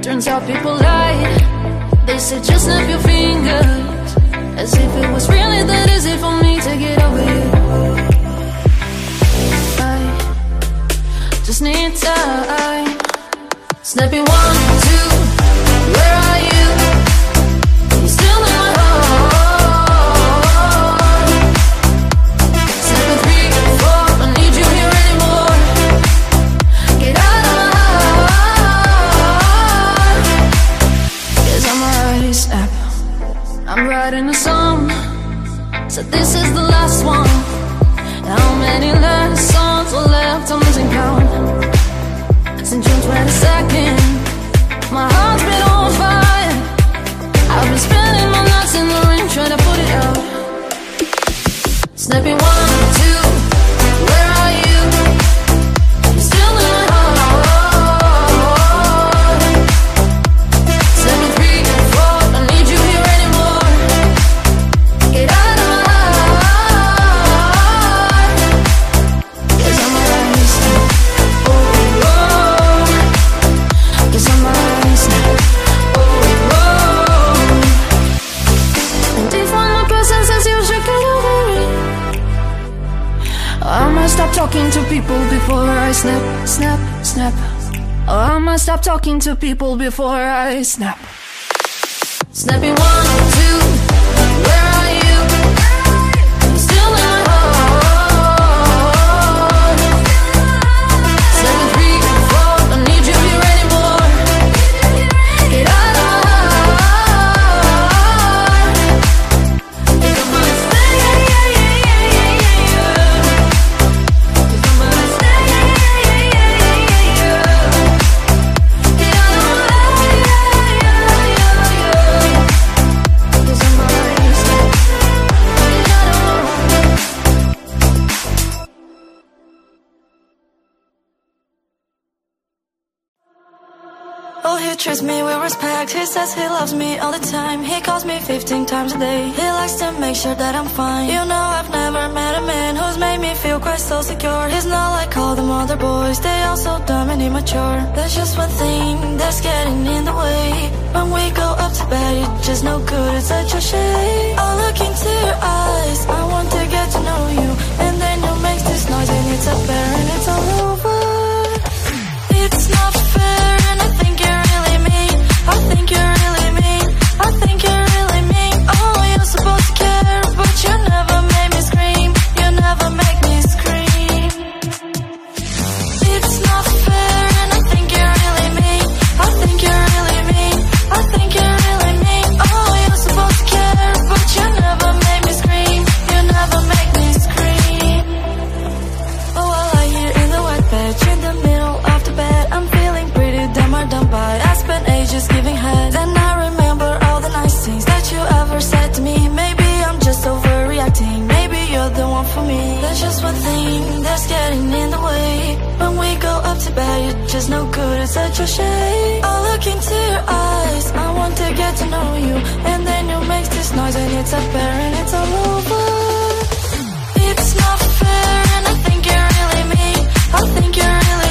Turns out people lied, they said just snap your fingers, as if it was really that easy for me to get over you. I just need time. Snapping one, two, where are you? I've been wanting stop talking to people before I snap. Snapping one. says he loves me all the time. He calls me 15 times a day. He likes to make sure that I'm fine. You know I've never met a man who's made me feel quite so secure. He's not like all the other boys. They all so dumb and immature. There's just one thing that's getting in the way. When we go up to bed, it's just no good. It's such a shame. I look into your eyes. I want to get to know you. And then you make this noise and it's apparent that's getting in the way. When we go up to bed, you're just no good at such a shade. I look into your eyes, I want to get to know you. And then you make this noise and it's apparent it's all over. It's not fair and I think you're really mean. I think you're really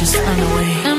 just run away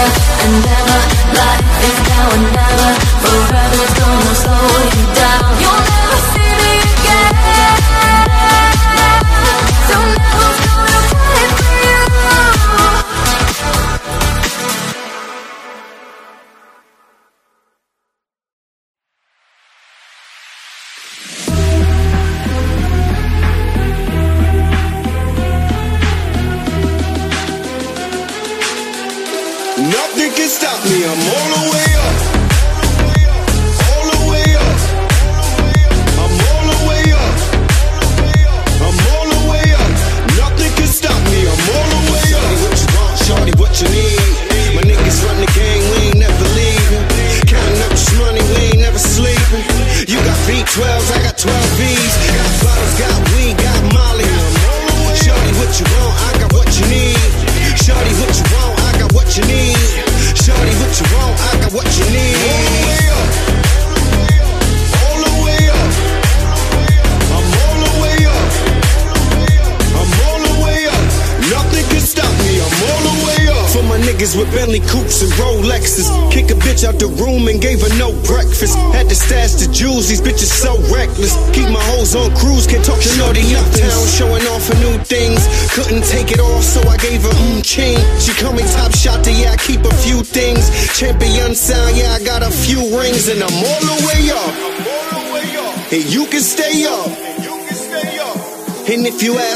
never and never. Life is now and never. Forever's gonna slow you down. You're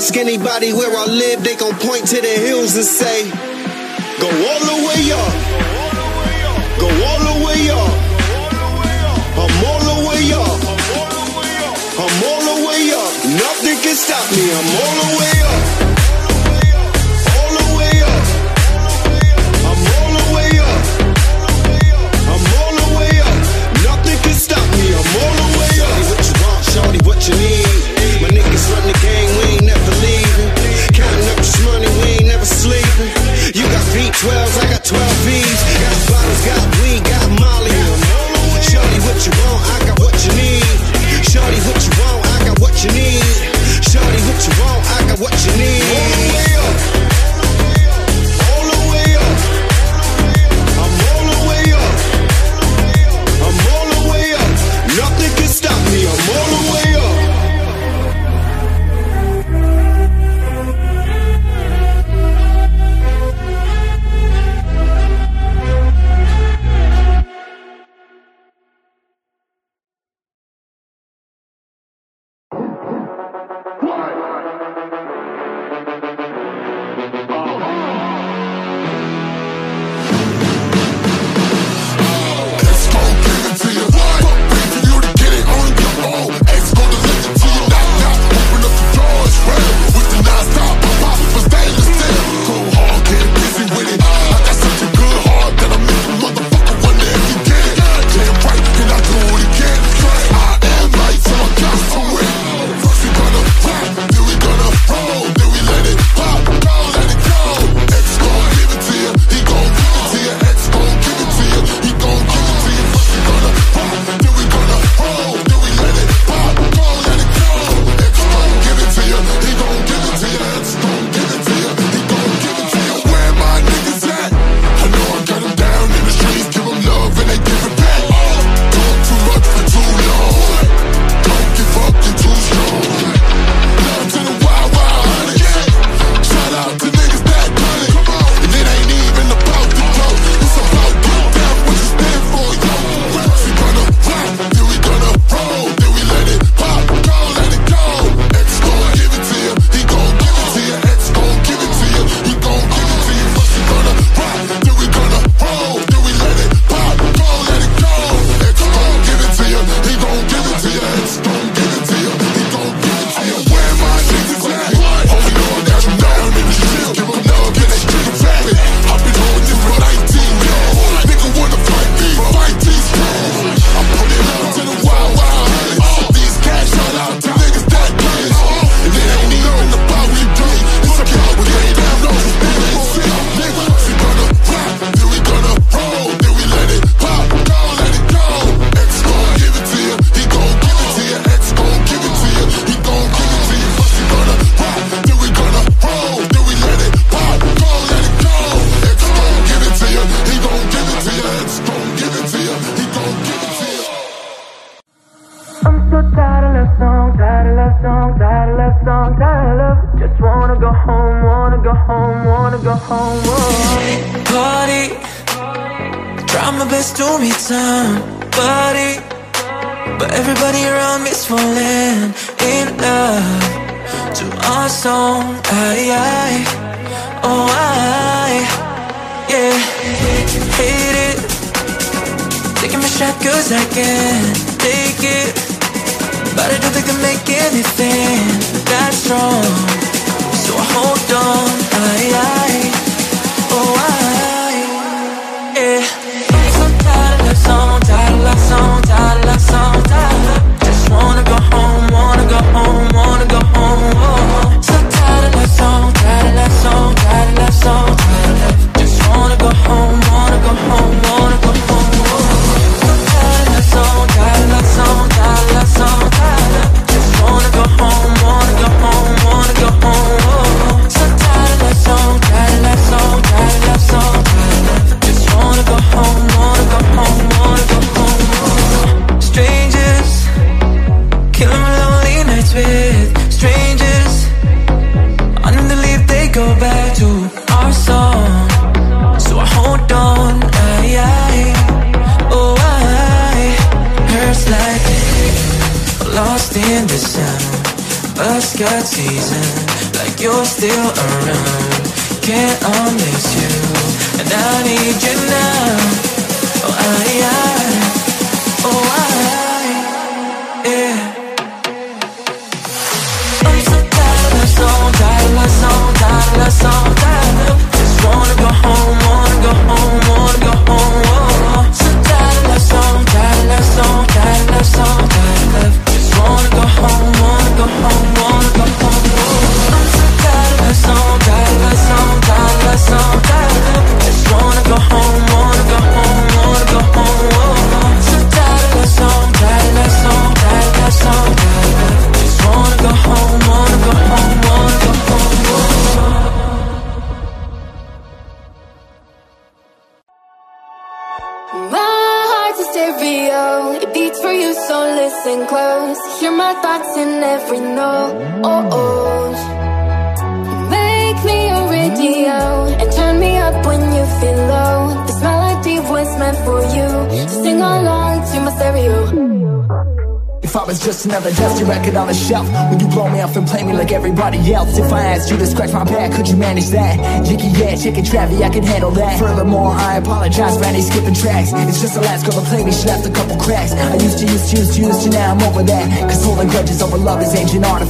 ask anybody where I live, they gon' point to the hills and say, Go all the way up. Go all the way up. I'm all the way up. I'm all the way up. Nothing can stop me. I'm all the way up.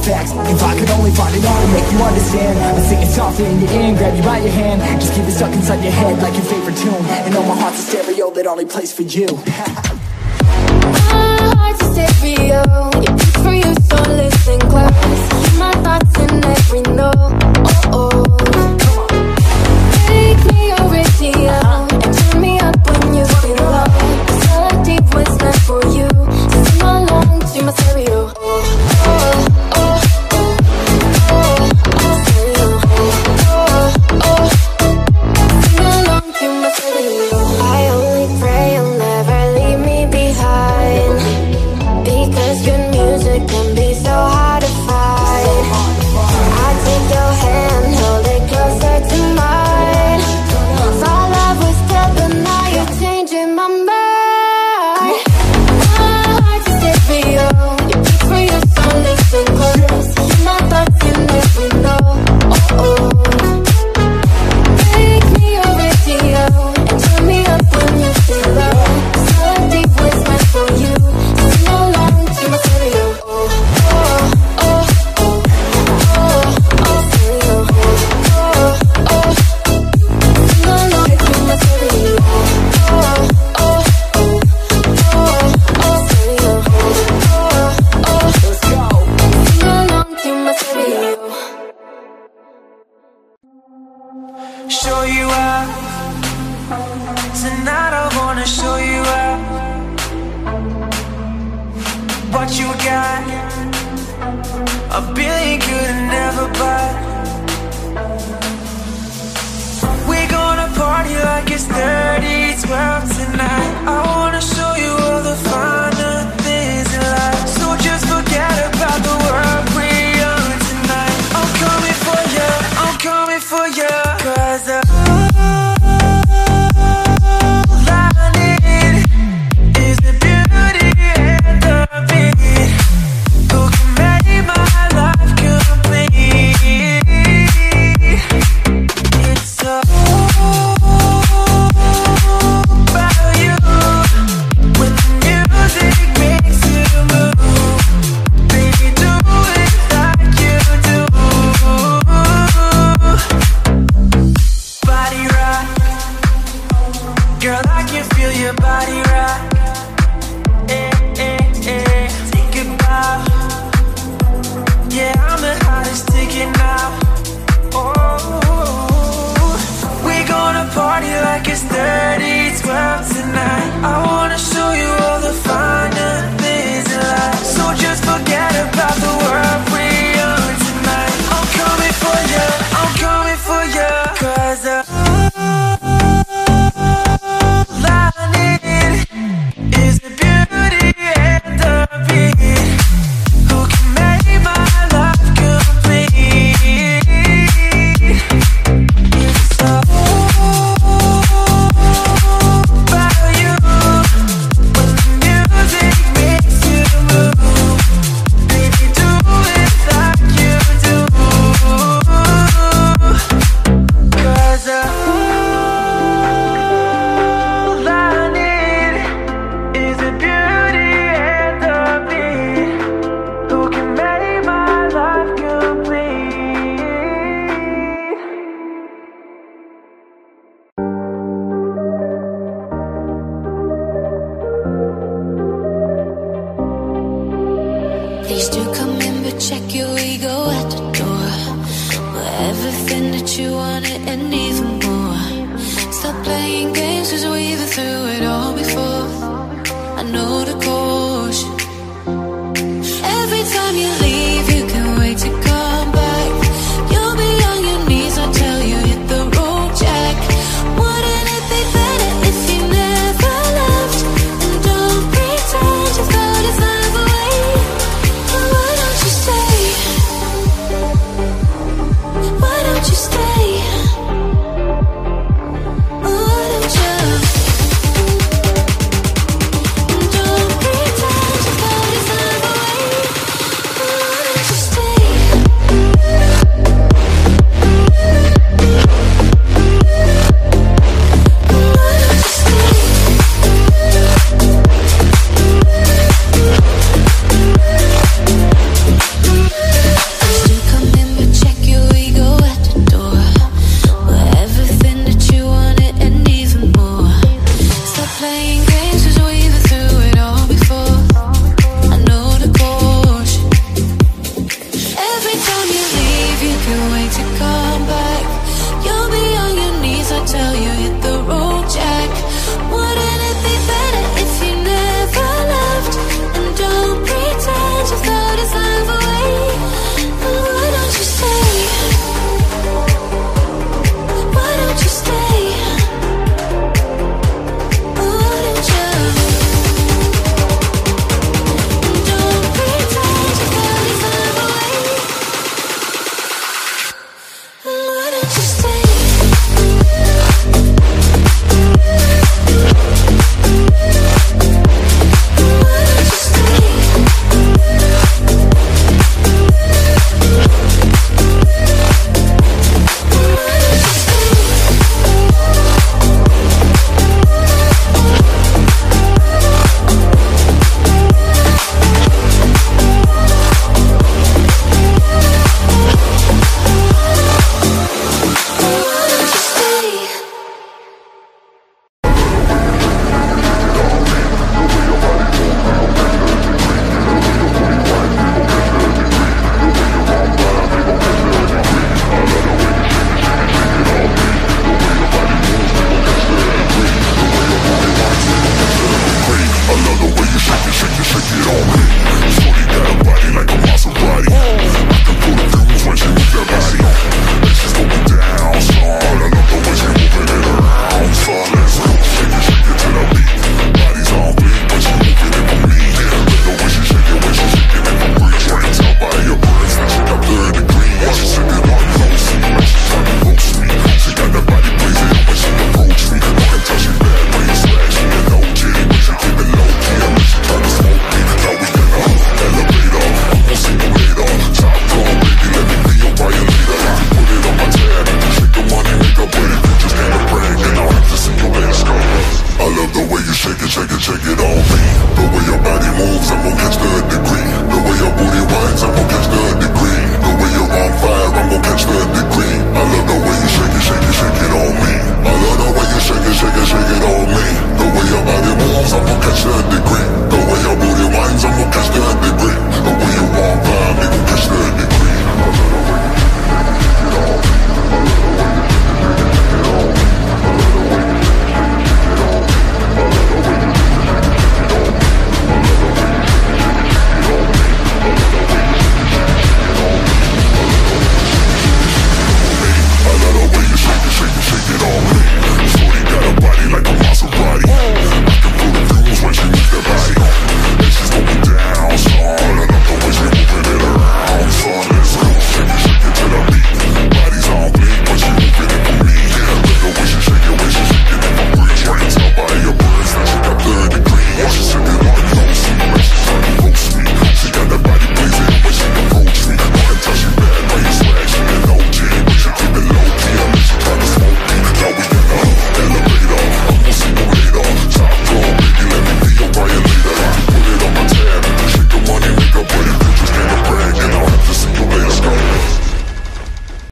facts. If I could only find it all to make you understand. I'd sing it softly in your ear grab you by your hand. Just keep it stuck inside your head like your favorite tune. And know my heart's a stereo that only plays for you.